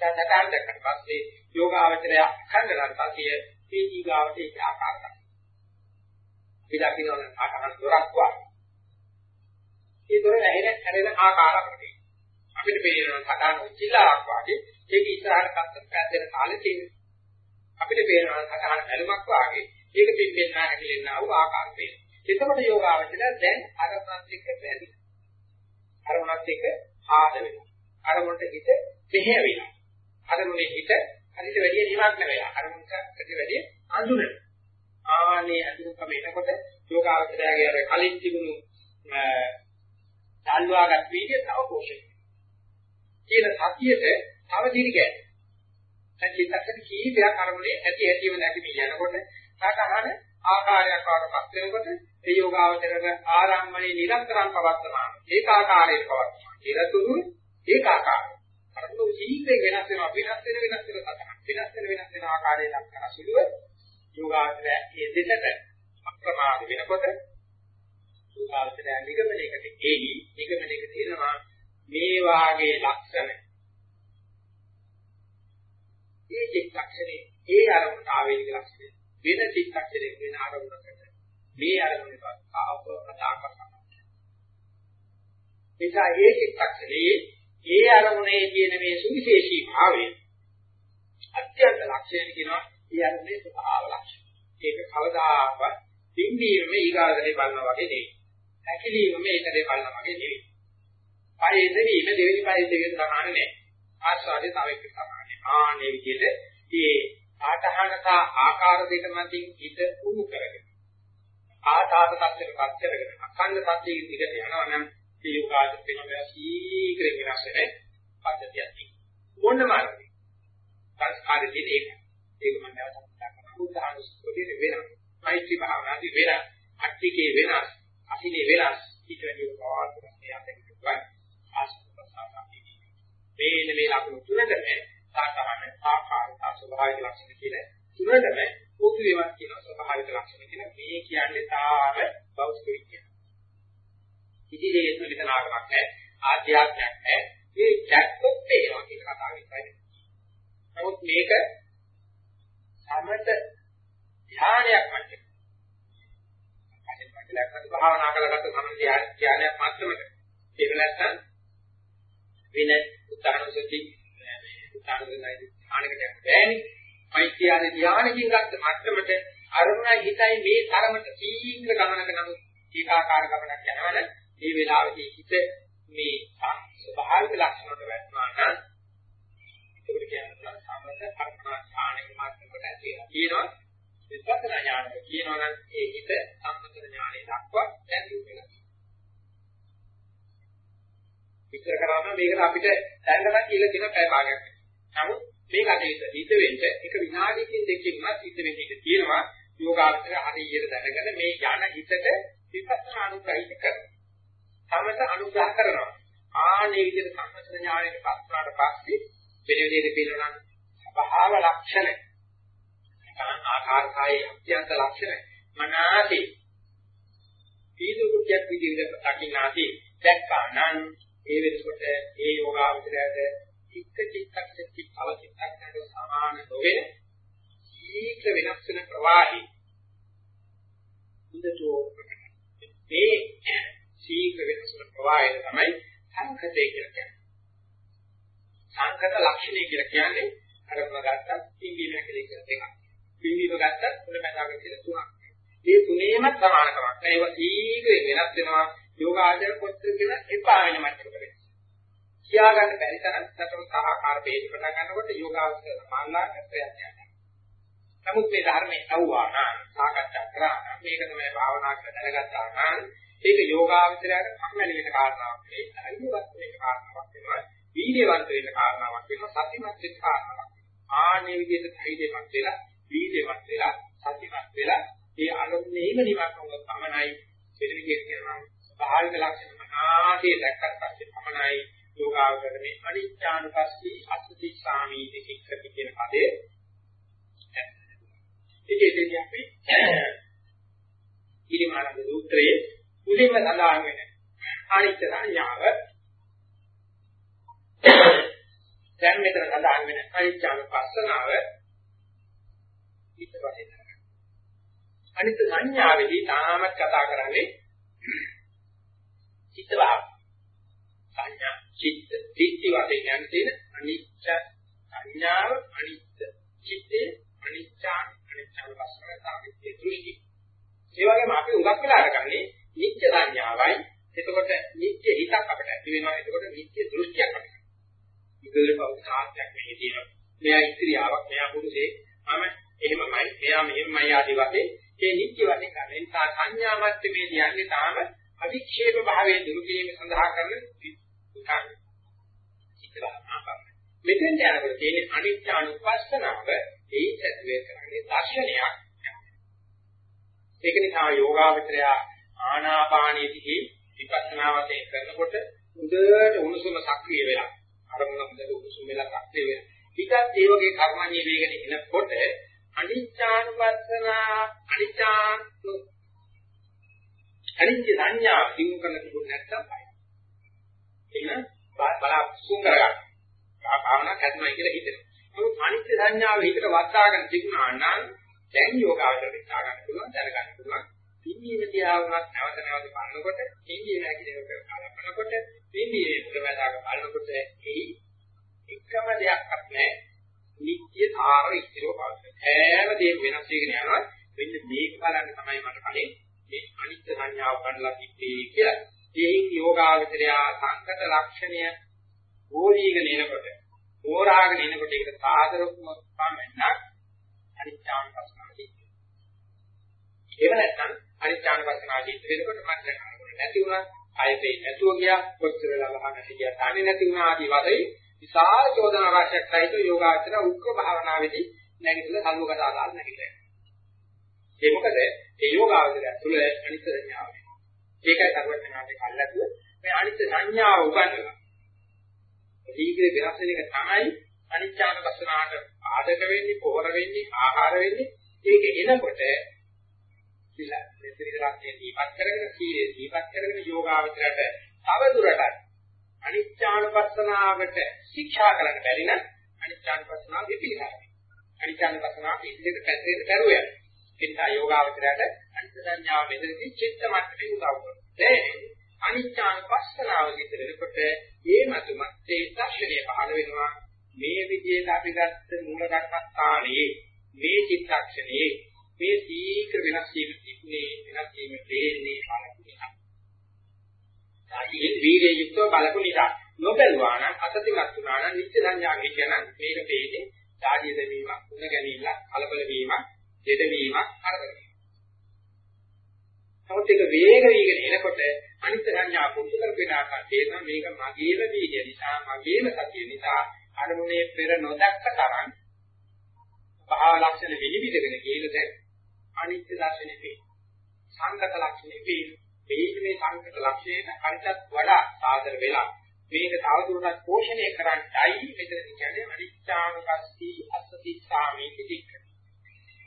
S2: දැන් සතහන් දැක්කට පස්සේ යෝගාවචරය අඛණ්ඩ ගන්නපතිය මේ ඊගාවට ඒක ආකාරයක්. අපි දකින්න සතහන් දොරක් වා. ඒ දොර ඇහෙන හැරෙන ආකාරයක් අපිට පේන සතහන් උච්චිලාවක් වාගේ ඒක ඉස්සරහට කත්තක් පැද්දෙන කාලේ තියෙනවා. අපිට පේනවා සතහන බැලුමක් වාගේ ඒක පිටින් නැහැකිලෙන්න ආව ආකාර පේන. එතකොට යෝගාවචරය දැන් අරමුණත් එක්ක බැඳි. අරමුණත් එක්ක ආද වෙනවා. අරමුණට හිත මෙහෙය වෙනවා. අරමුණේ හිත හරිට වැඩි නිමග්න වෙනවා. අරමුණට හරිට වැඩි අඳුනන. ආනේ අඳුනකම එනකොට යෝගාවචරයගේ අර කලින් තිබුණු දල්වාගත් වීර්ය තව පෝෂණය. කියන සතියට තව දිගට දැන් චිත්තක්ෂණ කීපයක් අරමුණේ ඇති ඇතිව නැති වී යනකොට සාකහන ආකාරයක් වඩපත් වෙනකොට ඒ යෝගාවචරක ආරම්මණේ නිරන්තරම් පවත්නවා ඒකාකාරයෙන් පවත්නවා ඉරතුරු ඒකාකාරයි අරමුණු ජීවිතේ වෙනස් වෙනවා වෙනස් වෙන වෙනස් වෙන සතහන්. වෙනස් වෙන වෙනස් වෙන ආකාරයෙන් ලක්කන සුළුව යෝගාවචරය ඒ දෙකට අප්‍රමාද වෙනකොට යෝගාවචරය නිගමනයකට එයි. නිගමනයක තියෙනවා මේ වාගේ ලක්ෂණ. ඒ චිත්තක්ෂණේ ඒ අරමුණට ආවේනික ලක්ෂණය වෙන චිත්තක්ෂණයක වෙන අරමුණකට මේ අරමුණට ආව ප්‍රදාකරනවා. එසා ඒ චිත්තක්ෂණේ ඒ අරමුණේ තියෙන මේ සුවිශේෂී භාවය අත්‍යන්ත ලක්ෂණ කියනවා ඒ අරමුණේ ස්වභාව ලක්ෂණ. ඒක කවදාකවත් පින්දීම ඊගාදලේ බලනවා වගේ නෙවෙයි. හැකිලිම මේකදේ බලනවා වගේ නෙවෙයි. පයේ දෙවීම දෙවෙනි පයේ දෙවෙනි සමාන නැහැ. ආස්වාදේ තව එක්ක සමාන. ආනේ විදිහට මේ ආතහනක ආකාර දෙක මතින් හිත උණු කරගෙන ආතාත tattරපත් කරගෙන අඛණ්ඩ tattයේ දිගට යනවා නම් මේ යෝගාද වෙනවා සීක්‍රේ වෙනස් වෙන පද්ධතියක් තියෙනවා. මොන මාර්ගය සංස්කාරයේ ඒක ඒක මම දැන් කතා කරනවා. බුද්ධානුස්සතියේ වෙනස් මෛත්‍රී භාවනාවේ වෙනස් අට්ටිකේ වෙනස් අහිනේ වෙනස් ඊට වැඩි උපාවර්තනයක් යන්නේ ආස්වාද මේ මේ ලකුණු තුනකට සාකහන ආකාරය ස්වභාවික ලක්ෂණ කියලා තුනටම පොදු ඒවා කියන ස්වභාවික ලක්ෂණ කියලා මේ කියන්නේ තාම බෞද්ධ විද්‍යාව. ඉදිරියේ විතනාකමක් නැහැ ආධ්‍යාත්මයක් නැහැ මේ දැක්කොත් ඒවා කියන කතාව විතරයි. නමුත් මේක සමත ධානයක් වගේ. කලින් මතලක් භාවනා කරගත්ත සමත ධානයක් මාත්‍රමද. ඒක නැත්නම් වෙන උදාහරණ උදාහරණයි ධානයකට යන්න බෑනේ. මෛත්‍රී ආදී ධානයකින් ගත්ත මට්ටමට අරුණයි හිතයි මේ තරමට සීඝ්‍ර ගමනක නමුත් ඒකාකාර ගමනක් යනවනේ මේ වෙලාවේදී හිත මේ ස්වභාවික ලක්ෂණ වලට වැටෙනවා නම් ඒකට කියනවා සාමාන්‍ය කර්මනා ඥානයක මාත්‍රකට ඇතිවෙනවා. කියනවා විපස්සනා ඥානය කියනවා නම් ඒ හිත සම්පතන ඥානය දක්වා දැන් වෙනවා. විස්තර කරාම මේකට අපිට දැනගන්න කියලා කියන පැය භාගයක්. නමුත් මේ කටයුත්ත හිත වෙන්න එක විනාඩියකින් දෙකකින්වත් හිත වෙන්න ඉඩ තියෙනවා යෝගාවචර හරියට දැනගෙන මේ යන හිතට විපස්සනා අනුග්‍රහිත කරනවා. සමත අනුග්‍රහ කරනවා. ආනේ විදිහට සම්මත ඥාණයට පස්සනාට පස්සේ වෙන විදිහට පිළිගන්න ස්වභාව ලක්ෂණ. නැත්නම් ආකාරකායේ අත්‍යන්ත ලක්ෂණ මනාසේ පීඩු කුටියක් විදිහට දකින්නාදී දැක්කා නම් ඒ වෙනකොට ඒ යෝගාවචරයට චිත්ත චිත්තක්ෂති තව චිත්තක්ෂණයට සමාන නොවන ශීඝ්‍ර වෙනස් වෙන ප්‍රවාහي ඉඳතෝ මේ ශීඝ්‍ර වෙනස් වෙන ප්‍රවාහය තමයි සංකතය කියලා කියන්නේ. සංකත ලක්ෂණය කියලා කියන්නේ අරමුණ ගත්තත් පින්වීම කියලා කියන දෙකක්. පින්වීම ගත්තත් මුලමඳාක කියලා තුනක්. මේ තුනේම සමානකමක් නැහැ. ඒවා ශීඝ්‍රයෙන් වෙනස් වෙනවා. යෝගාචර කොච්චර කියලා එපා වෙන මට්ටමකට වෙනවා. කියා ගන්න බැරි තරම් සතර ආකාර බේද පටන් ගන්නකොට යෝගාචර සමානලාක ප්‍රයත්නයක්. නමුත් මේ ධර්මයේ අවවා නම් සාකච්ඡා කරා නම් මේක තමයි භාවනා කරලා දැනගත්තා නම් ඒක යෝගාචරයට කම්මැලි වෙන කාරණාවක් නෙවෙයි. අයියවත් වෙන කාරණාවක් වෙනවා. වීර්යවන්ත වෙන කාරණාවක් වෙනවා. සතිමත් වෙන කාරණාවක්. ආනේ විදිහට ධෛර්යමත් වෙලා, වීර්යමත් වෙලා, සතිමත් වෙලා ඒ අනුන්නේම නිවන් වුණොත් පමණයි වෙන විදිහට කියනවා භාවික ලක්ෂණ මනාදී දැක්කට පස්සේ පමණයි යෝගාවචරයේ අනිත්‍යානුපස්සී අසති සාමීති කික්කති කියන පදේ ඉතින් අපි ඊළඟ සූත්‍රයේ මුලින්ම සඳහන් වෙන අනිත්‍ය සංඥාව දැන් මෙතන සඳහන් වෙන අනිත්‍යානුපස්සනාව ඊට පස්සේ අනිත් සංඥාවේදී තාමත් කතා කරන්නේ චිත්ත භාව. සංඥා චිත්ත දිට්ඨි වශයෙන් යන තියෙන අනිච්ච සංඥාව අනිත්‍ය චිත්තේ අනිච්චාන අනිච්චාන වස්තුවේ දෘෂ්ටි. ඒ වගේම අපි උගක් වෙලා අරගන්නේ නිත්‍ය සංඥාවයි. එතකොට නිත්‍ය හිතක් අපිට ඇති වෙනවා. එතකොට නිත්‍ය දෘෂ්ටියක් අපිට. ඉතින් පෞද්ගලිකයක් මේ තියෙනවා. මෙයා ඉස්ත්‍රියාවක්, මෙයා පුරුෂයෙක්. මම එහෙමමයි, මෙයා මෙහෙමයි ආදී වශයෙන් ඒ නිත්‍ය වශයෙන් ගන්න. ඒ නිසා සංඥා මට්ටමේ කියන්නේ තාම අවික්ෂේප භාවයේ දුරු කිරීම සඳහා කරන උදාන. චිත්තවානාපම. මෙතෙන් යනකොට තියෙන අනිත්‍ය අනුපස්සනාව ඒ ඇතුලේ කරන්නේ දර්ශනයක්. ඒක නිසා යෝගාවචරය ආනාපානයේදී විපස්සනා වශයෙන් කරනකොට හොඳට උණුසුම සක්‍රිය වෙලා අරමුණ හොඳට උණුසුම වෙලා සක්‍රිය වෙලා. ඊටත් ඒ වගේ කර්මණීය වේගන එනකොට අනිච්චානුපස්සනා අනිච්චානු අනිච්ච සංඥා දිනු කරන තිබුණ නැත්තම් බයි. එන බලා සුන් කරගන්න. භාවනා කරනවා කියලා හිතෙනවා. නමුත් අනිච්ච සංඥාව හිතට වත්තාගෙන තිබුණා නම් දැන් යෝගාවචර විස්සා ගන්න පුළුවන් දැනගන්න පුළුවන්. පින්වීම දිහා වුණත් නැවත නැවත බලනකොට පින්වීම හැකිලේක කලපනකොට පින්වීමේ ප්‍රවදාක බලනකොට ඒ එකම දෙයක්වත් නැහැ. නිත්‍ය ධාර ඉස්තිරව පවතින. හැම දෙයක්ම වෙනස් වෙගෙන යනවා. මෙන්න මේක බලන්න තමයි මට කලින් මේ අනිත්‍ය සංඥාව ගන්නලා තිබ්බේ කියලා. ඒයින් යෝගාවචරය සංකත ලක්ෂණය ඕරීගෙන එනකොට, ඕරාගෙන එනකොට ඒක සාදරකම පමණක් අනිත්‍යානුපස්සනාදී. ඒව නැත්නම් අනිත්‍යානුපස්සනාදී වෙනකොට මට දැනගන්න නැති වුණා. ආයෙත් නැතුව ගියා. කොච්චර වෙලා ගහන්න හිටියා. තාන්නේ නැති වුණා ආදී වශයෙන් විශාල චෝදන රාශියක් සහිත යෝගාචර උක්ක භාවනාවේදී නැගිටලා සම්මුඛ දාලා නැගිටලා. ඒ මොකද ඒ යෝගාචරය තුළ අනිත්‍ය සංඥාව. ඒකයි සර්වඥාන්සේ කල්ලාතුව මේ අනිත්‍ය සංඥාව උගන්වනවා. දීග්‍රේ වෙනස් වෙන එක තමයි අනිත්‍යානුපස්සනාවට ආදක වෙන්නේ, පොහොර වෙන්නේ, ආහාර වෙන්නේ. ඒක එනකොට ඉලා මෙතන රාජ්‍යයේ දීපත් කරගෙන සීයේ දීපත් කරගෙන යෝගාචරයට තව දුරටත් අනිත්‍යානුපස්සනාවට ශික්ෂා කරන්න බැරි නම් අනිත්‍යානුපස්සනාව දෙපිළිකාරයි. අනිත්‍යානුපස්සනාව ඉදිරියට පැත්තට කරුවා. එනිසා යෝගාවචරයට අනිත්‍ය සංඥාව මෙතනදී චිත්ත මට්ටමේ උදව් කරනවා. දැන් අනිත්‍යානුපස්සනාව විතරකොට මේ මතුමත් ඒ දර්ශනය පහළ වෙනවා. මේ විදිහට අපි ගත්ත මූල කර්මස්ථානයේ මේ චිත්තක්ෂණයේ මේ සීක්‍ර වෙනස් වීම තිබුණේ වෙනස් වීම දෙන්නේ බලපු ආයේ වීර්යය යුක්තව බලපු නිසා නොබැලුවා නම් අසතිමත් වුණා නම් නිත්‍ය සංඥාගේ කියන මේක තේින්නේ ධාර්ය දෙවීමක් උණ ගැනීමක් කලබල වීමක් දෙද වීමක් කරදර වීමක් නමුත් ඒක වේග වීගෙන එනකොට අනිත්‍ය සංඥා පුරුදු කරගෙන ආකාර තේරෙනවා මේක මගේම වීර්ය නිසා මගේම සතිය නිසා අනුමුණේ පෙර නොදක්ක තරම් භාව ලක්ෂණ විනිවිදගෙන කියන දැන්? අනිත්‍ය දර්ශනේ වේ සංගත ලක්ෂණේ වේ මේ මේ සංකත ලක්ෂණයට අනිත්‍යත් වඩා සාදර වෙලා මේක තවදුරටත් පෝෂණය කරන්නයි මෙතන කියන්නේ අනිත්‍යානුපස්සී අසති සාමීති දික්ක.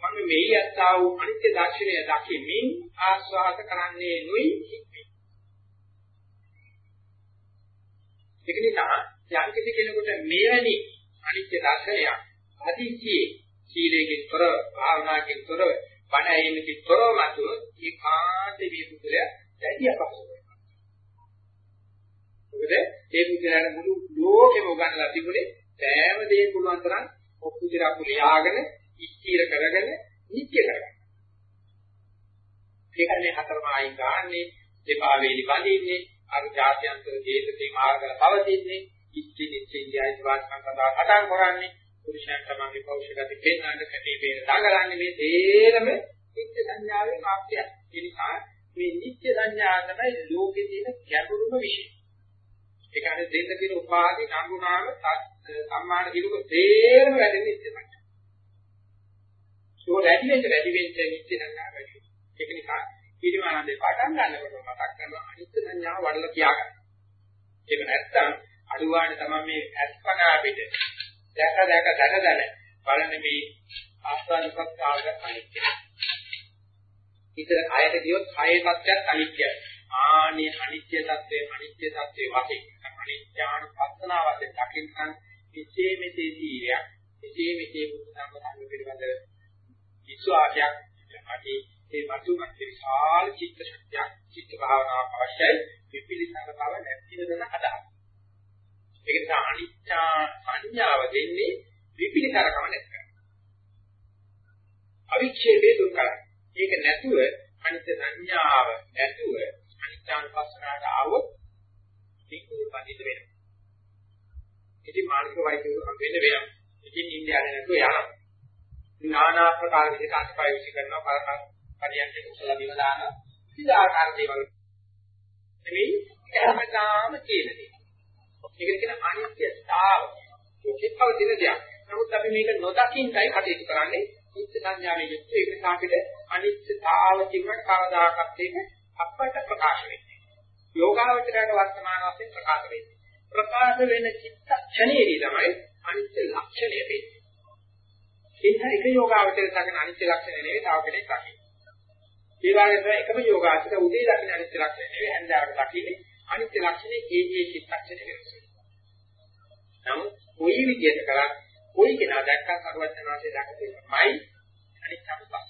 S2: මම මෙහි යත්තා වූ අනිත්‍ය දර්ශනය දකිමින් ආස්වාද කරන්නේ නුයි හික්මේ. ඒක නිසා යම් කිසි කෙනෙකුට මෙවැනි අනිත්‍ය දර්ශනයක් අදිසියේ සීලයෙන් තොර භාවනාවකින් තොර බණ ඇහිමකින් තොරව මතු ඒකාන්තේ මේ පුදුල දැඩි අපහසුයි. මොකද ඒ පුදුලට මුළු ලෝකෙම උගන්ලා තිබුණේ සෑම දෙයක් පුළුවන් තරම් ඔක්කු දිරක් ලියාගෙන ඉස්තිර කරගෙන නිත්‍ය කරගන්න. ඒකනේ හතරම ආයින් ගන්නනේ දෙපා වේලි බඳින්නේ අර ජාත්‍යන්තර දේශේ මාර්ගල පවතින්නේ ඉස්ති නිත්‍ය ඉන්දියායි වාස්කම් කතා කතා කරන්නේ පුරුෂයන් තමන්ගේ පෞෂගති පෙන්වන්න කටේ බේර දාගලන්නේ මේ තේරම නිත්‍ය සංඥාවේ මාර්ගය. ඒ නිසා මේ නිත්‍ය සංඥා තමයි ලෝකේ තියෙන ගැඹුරුම විශේෂය. ඒ කියන්නේ දෙන්න තියෙන උපාදි නඟුනාම සම්මාන දිනුක තේරම වැඩෙන්නේ නිත්‍ය සංඥා. ඒක වැඩි වෙන්න වැඩි වෙන්න නිත්‍ය සංඥා වැඩි. ඒක නිසා ඊළඟානන්දේ පටන් ගන්නකොට මතක් කරනවා අනිත්‍ය සංඥාව වඩලා තියාගන්න. ඒක නැත්තම් අඩුවානේ තමයි මේ අස්පනා අපිට දැක දැක දැක දැන බලන්න මේ ආස්වාදපත් කාලක අනිත්‍ය. ඉතින් ආයත දියොත් කායේ පත්‍යක් අනිත්‍යයි. ආනේ අනිත්‍ය தත්ත්වය අනිත්‍ය தත්ත්වය වශයෙන් අනිත්‍යාන පස්සනා වශයෙන් දකින්න මෙසේ මෙසේ තීරයක් මෙසේ මෙසේ බුද්ධ ධර්ම පිළිබඳ විශ්වාසයක් ඇති ඒ වතුමත් විශාල චිත්ත ශක්තියක් චිත්ත භාවනාවක් අවශ්‍යයි විපිලිසර බව නැති වෙන අදහස. ඒක නිසා අනිත්‍යා සංඥාව දෙන්නේ විපිලිසරකම නැත්නම්. අවික්ෂේපේ දුක්ඛය. ඒක නැතුව අනිත්‍ය සංඥාව නැතුව අනිත්‍යානුපස්සනාවට ආවොත් ඒක උපදිත වෙනවා. ඉතින් මානසික වෛද්‍යවරු හම් වෙන්න වෙනවා. ඉතින් ඉන්දියාවේ නැතුව යනවා. නානා ආකාර විදිහට අත්පය විසි කරනවා පරියන්ක කුසල බිම දාන විවිධාකාර දේවල්. එමේ හැමදාම කියන දේ. ඒක කියන අනිත්‍යතාව. ඒකව දින දෙයක්. නමුත් අපි මේක නොදකින්යි කටයුතු කරන්නේ. නිත්‍ය සංඥාවේ යුක්ත ඒක සාපිට අනිත්‍යතාව කියන කවදාකත් ඒක අපට ප්‍රකාශ වෙන්නේ. යෝගාවචරයට වර්තමාන වශයෙන් ප්‍රකාශ වෙන්නේ. ප්‍රකාශ වෙන චිත්තක්ෂණයේදී තමයි අනිත්‍ය ලක්ෂණය වෙන්නේ. ඒක එක යෝගාවචරයට දකින අනිත්‍ය ලක්ෂණය නෙවෙයි තව කෙනෙක් දකින්නේ. ඒ වගේම එකම යෝගාචර උදේ දකින අනිත්‍ය ලක්ෂණය නෙවෙයි හන්දාවට දකින්නේ අනිත්‍ය ලක්ෂණේ ඒ ඒ චිත්තක්ෂණය වෙනස් වෙනවා. නමුත් කොයි විදිහට කරත් කොයි කෙනා දැක්කත් අරවචනාසේ දැක්කේමයි අනිත්‍යම පස්ස.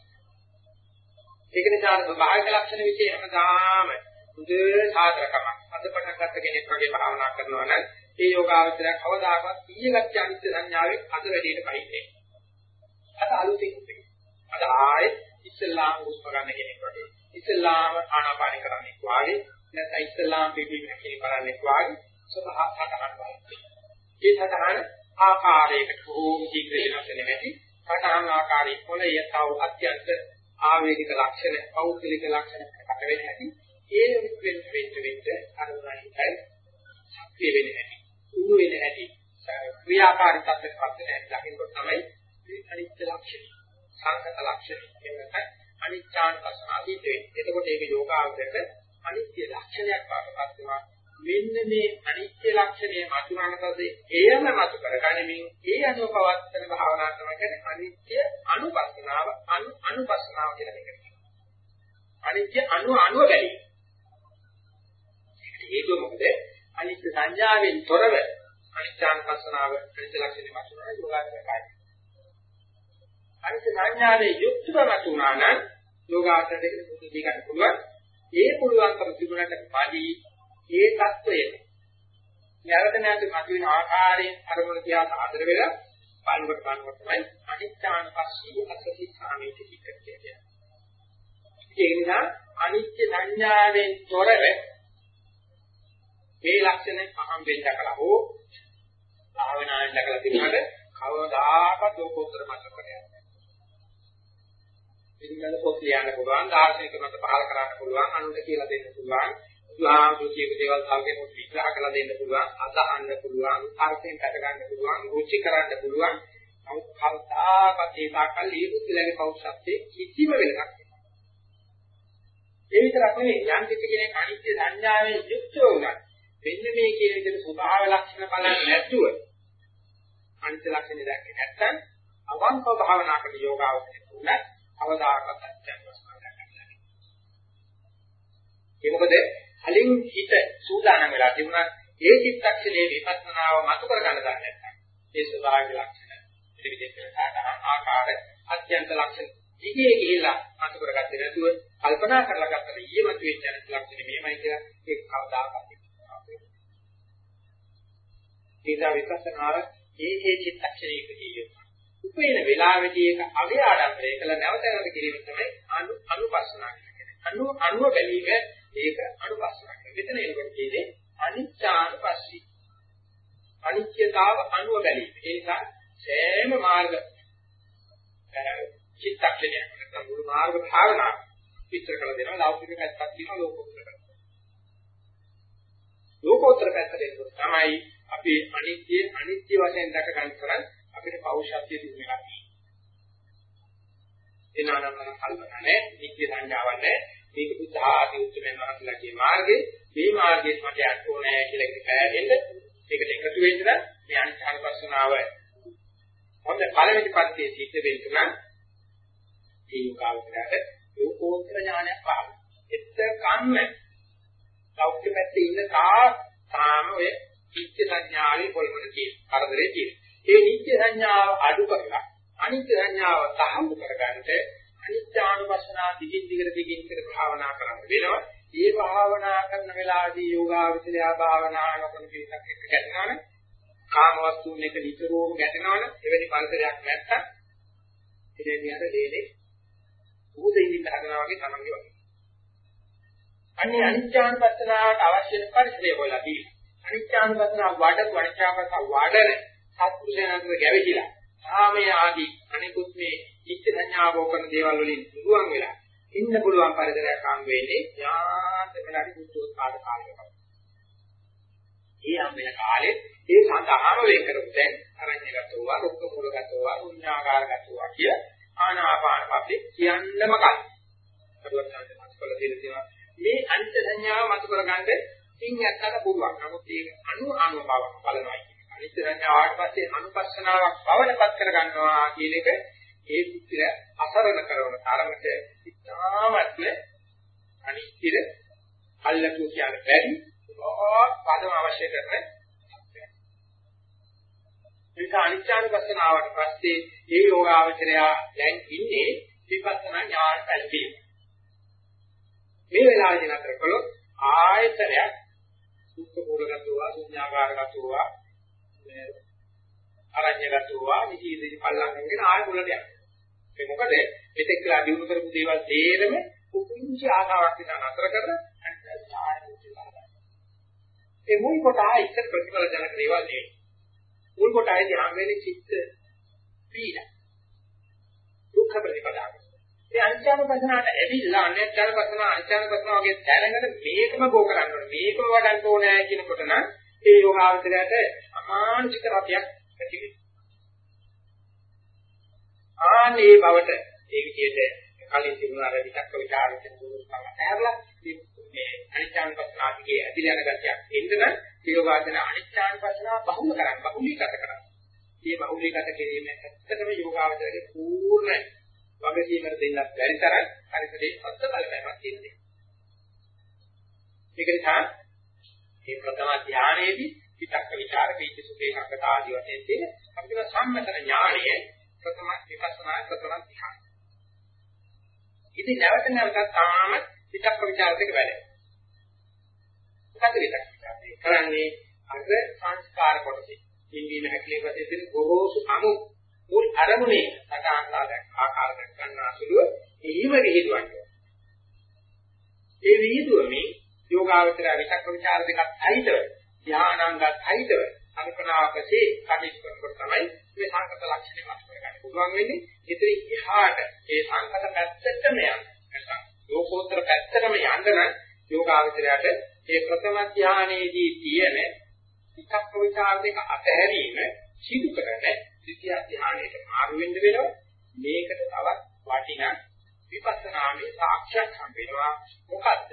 S2: ඒක නිසා භාවික ලක්ෂණ විශේෂ හැමදාම මුද සාධකමක්. අද පටන් ගත්ත කෙනෙක් වගේ භාවනා කරනවා නම් ඒ යෝගාවචරය කවදාකවත් ඊයගත් අනිත්‍ය සංඥාවෙන් අද වැඩේට පහින්නේ. අද අලුතෙන් අද ආයේ ඉස්ලාම් උස්ම ගන්න කෙනෙක් වගේ. ඉස්ලාම් ආනාපාන කරන්නේ වාගේ. නැත්නම් ඉස්ලාම් පිළිබිඹ කෙනෙක් කරන්නේ වාගේ. සබහා සතහන් බලන්න. ඒ සතහන ආකාරයකට බොහෝම ශීඝ්‍ර වෙනස් වෙන හැටි. සතහන් ආකාරයේ කොළය තව අත්‍යන්ත ආවේගික ලක්ෂණ, පෞද්ගලික ලක්ෂණ ප්‍රකට වෙන හැටි. ඒ වෙන වෙන වෙන අනුරාණිකයි ශක්තිය වෙන හැටි, උණු වෙන හැටි, ක්‍රියාකාරී තත්ත්වයක් පත් වෙන හැටි දකින්නකොට තමයි මේ අනිත්‍ය ලක්ෂණ, සංකත ලක්ෂණ එන්නත් අනිත්‍යානුපස්සනාදී වෙන්නේ. එතකොට ඒක යෝගාවචරයට අනිත්‍ය ලක්ෂණයක් වඩපත් වෙනවා. මෙන්න මේ අනිත්‍ය ලක්ෂණය මතුවනකද එයම මතු කරගනිමින් ඒ අනුව පවත්තන භාවනා තමයි කියන්නේ අනිත්‍ය අනුපස්සනාව අනු අනුපස්සනාව කියලා දෙකට කියනවා. අනිත්‍ය අනු අනුව බැලීම. ඒකට හේතුව මොකද? අනිත්‍ය සංඥාවෙන් තොරව අනිත්‍යානුපස්සනාව අනිත්‍ය ලක්ෂණය මතුවන යෝගාචරයයි. අනිත් සංඥාවේ යුක්තව වතුනා නම් යෝගාසනයේ මුතු දී ගන්න පුළුවන්. ඒ පුළුවන්කම තිබුණට පරි ඒ தত্ত্বය නැවත නැවත මතුවෙන ආකාරයෙන් අරමුණ තියා සාදර වෙලා බලනකොට බලනකොට තමයි අනිත්‍යාන පස්සී අසති සාමීති පිටට කියන්නේ. ඒ නිසා අනිත්‍ය සංඥාවෙන් තොරව මේ ලක්ෂණ පහම් වෙන්න කලහෝ භාවනාවෙන් දැකලා තිබුණාට කවදාකවත් ලෝකෝත්තර මට්ටමට පිළිගන්න පොත් ලියන්න පුළුවන්, දාර්ශනික මත පහල කරන්න පුළුවන්, අනුන්ට කියලා දෙන්න පුළුවන්, බුදුහාමුදුරු කියපු දේවල් තවගෙන විග්‍රහ කරලා දෙන්න පුළුවන්, අදහන්න පුළුවන්, අර්ථයෙන් කට ගන්න පුළුවන්, රුචි කරන්න පුළුවන්. නමුත් කවදාකවත් ඒ තාකල් ඊපුත්ලගේ පෞෂත්වයේ කිසිම වෙනසක් නැහැ. ඒ විතරක් නෙවෙයි යම් කිසි කෙනෙක් අනිත්‍ය සංඥාවෙන් යුක්ත වුණා. මෙන්න මේ කියන විදිහට ස්වභාව ලක්ෂණ බලන්නේ නැතුව අනිත්‍ය ලක්ෂණ දැක්කේ නැත්නම් අවංකව භාවනා කරන යෝගාවචරයට උනත් අවදාකත් අත්‍යන්ත වස්නා ගන්නවා. ඒ මොකද කලින් හිත සූදානම් වෙලා තිබුණා ඒ චිත්තක්ෂණයේ විපස්සනාව මතු කර ගන්න ගන්න නැත්නම් ඒ ස්වභාවික ලක්ෂණ පිළිවිදෙක සාධාරණ ආකාර අත්‍යන්ත ලක්ෂණ දිගේ ගිහිලා මතු කරගත්තේ නැතුව කල්පනා කරලා ගත්තට ඊයේ මතු වෙච්ච ලක්ෂණ මෙහෙමයි කියලා ඒක කවදාකවත් ඒදා විපස්සනාව ඒ ඒ චිත්තක්ෂණයකදී යොමු. උපේන වෙලාවේදී ඒක අගේ ආඩම්බරය කළ නැවත නැවත කිරීම තමයි අනු අනුපස්සනා කියන්නේ. අනු අනුව බැලීම ඒක අනුපස්සනා කියන්නේ. මෙතන එනකොට කියන්නේ අනිච්චානුපස්සී. අනිත්‍යතාව අනුව බැලීම. ඒ නිසා සෑම මාර්ග චිත්තක්ෂණයක් නැත්නම් මුළු මාර්ග භාවනාව විස්තර කළ දෙනවා ලෞකික පැත්තක් තියෙනවා ලෝකෝත්තර පැත්තක්. ලෝකෝත්තර පැත්තට එනකොට තමයි අපි අනිත්‍ය අනිත්‍ය වශයෙන් දැක ගන්න තරම් අපිට පෞෂත්වයේ දිනු වෙලා තියෙනවා. එනනම් කල්පනා නැහැ, නිත්‍ය සංඥාවක් නැහැ. මේක බුද්ධ ආදී උත්තරමයන් වහන්සේලාගේ මාර්ගේ, මේ මාර්ගයේ මට යන්න ඕනේ කියලා ඉතින් පැහැදෙන්න. ඒකට එකතු වෙන්න මේ අනිත්‍යපස්සනාව හොඳ පළවෙනි පරිදි සිද්ධ වෙන්න නම් ඒ යෝගාවචරයට ලෝකෝත්තර ඥානයක් පාන. එත්තකන්න ලෞකික පැත්තේ ඉන්න තා තාම ඔය නිත්‍ය සංඥාවේ පොළමන තියෙන කරදරේ තියෙන. ඒ නිත්‍ය සංඥාව අඩු කරලා අනිත්‍ය සංඥාව තහවුරු කරගන්නට අනිත්‍යානුපස්සනා දිගින් දිගට දිගින් දිගට භාවනා කරන්න වෙනවා. මේ භාවනා කරන වෙලාවේදී යෝගාවචරය භාවනා නොකරන පිටක් එක්ක ගැටෙනවනේ. කාම වස්තුන් එක නිතරම ගැටෙනවනේ. එවැනි පරිසරයක් නැත්තම් ඉතින් නියර දෙලේ උදේ ඉන්න හදනවා වගේ තමයි වගේ. අන්නේ අනිත්‍යානුපස්සනාවට අවශ්‍ය පරිසරය හොයලා තියෙනවා. අනිත්‍යානුපස්සන වඩ අනිත්‍යානුපස්සන වඩන සත්පුරුෂයන්ට ගැවිදිලා සාමය ආදී අනිකුත් මේ චිත්ත සංඥාවෝ කරන දේවල් වලින් දුරුවන් වෙලා ඉන්න පුළුවන් පරිසරයක් හම් වෙන්නේ ඥාතකලාරි බුද්ධෝත්පාද කාලයක. ඒ හම් වෙන කාලේ ඒ සඳහාම වෙන් කරපු දැන් අරඤ්‍යගතෝවා රුක්ක මූලගතෝවා ශුන්‍යාකාරගතෝවා කිය ආනාපාන පස්සේ කියන්නම කල්. අදුවත් ගන්න මතකල තියෙනවා මේ අනිත්‍ය සංඥාව මතු කරගන්නේ ඉන් යන්නට පුළුවන්. නමුත් ඒක අනු අනු බව බලනවා කියන්නේ. අනිත්‍ය සංඥාවට පස්සේ අනුපස්සනාවක් බවටපත් කර ගන්නවා කියන එක ඒ පිටිර අසරණ කරන තරමට ඉතාමත්ම අනිත්‍ය අල්ලපු කියන බැරි පදම අවශ්‍ය කරන ඒක අනිත්‍යානුපස්සනාවට පස්සේ ඒ යෝගාවචරය දැන් ඉන්නේ විපස්සනා ඥාන පැත්තේ. මේ වෙලාවේදී නතර කළොත් ආයතරයක් සුඛ මූලගතෝවා ශුන්‍යාකාරගතෝවා අරඤ්‍යගතෝවා විචීදී පල්ලංගෙන් ආය මුලට යනවා. ඒ මොකද මෙතෙක් කියලා දිනු කරපු දේවල් තේරෙම කුංචි ආකාරයක් විතර නතර කරලා ඒ මුල් කොට ආයෙ ඉස්සර ප්‍රතිඵල ජනක දේවල් නෙවෙයි. මුල් කොට ආයෙ ධ්‍යාන වෙන්නේ චිත්ත පීඩ. දුක්ඛ ප්‍රතිපදාව. ඒ අනිත්‍යනුපස්සනාට ඇවිල්ලා අනිත්‍යනුපස්සන අනිත්‍යනුපස්සන වගේ දැනගෙන මේකම ගෝ කරන්න ඕනේ මේකම වඩන්න ඕනේ කියනකොට නම් ඒ යෝගාවචරයට අමානුෂික රතියක් ඇති වෙනවා. ආනේ බවට ඒ විදිහට කලින් තිබුණ අර විචක්ක විචාරිත දුරුස්කම ඇරලා මේ අනිත්‍යනුපස්සනාදිගේ ඇදිලා යන ගතියක් එන්න නම් ඒ යෝගාවචර අනිත්‍යනුපස්සන බහුල කරන්න බහුලීගත කරන්න. මේ බහුලීගත කිරීම ඇත්තටම යෝගාවචරයේ පූර්ණ වගකීමකට දෙන්නත් බැරි තරම් පරිසරයේ සත්‍ය බලපෑමක් තියෙනවා. ඒක නිසා මේ ප්‍රථම ධානයේදී විචක්ක විචාර වේච සුඛේ සංකතා ආදී වශයෙන් තියෙන අපිට සම්මතන ඥාණය ප්‍රථම විපස්සනා ප්‍රථම ධ්‍යාන. ඉතින් නැවත නැවතත් තාම විචක්ක විචාර දෙක වැඩේ. මොකද විචක්ක විචාර දෙක කරන්නේ අර සංස්කාර කොටසේ ඉන්දීම හැකලේ වශයෙන් තියෙන ගොරෝසු අනු මුල් අරමුණේ සටහන්ලා ආකාර දක්වන අසුලුව එහිම ගිහිල්වන්නේ. ඒ විහිදුවමින් යෝගාවචර විචක්ක විචාර දෙකත් අයිතව ධානාංගත් අයිතව අනුකනාවකසේ කටයුතු කරනකොට තමයි මේ සංකත ලක්ෂණය මත කරගන්න පුළුවන් වෙන්නේ. ඉතින් එහාට ඒ සංකත පැත්තටම යන්න. නැත්නම් ලෝකෝත්තර පැත්තටම යන්න නම් යෝගාවචරයට මේ ප්‍රථම ධානයේදී තියෙන විචක්ක විචාර දෙක අතහැරීම සිදු කරන්නේ ද්විතිය ධානයට මාරු වෙන්න වෙනවා මේකට තවත් වටිනා විපස්සනාමේ සාක්ෂාත් හම් වෙනවා මොකද්ද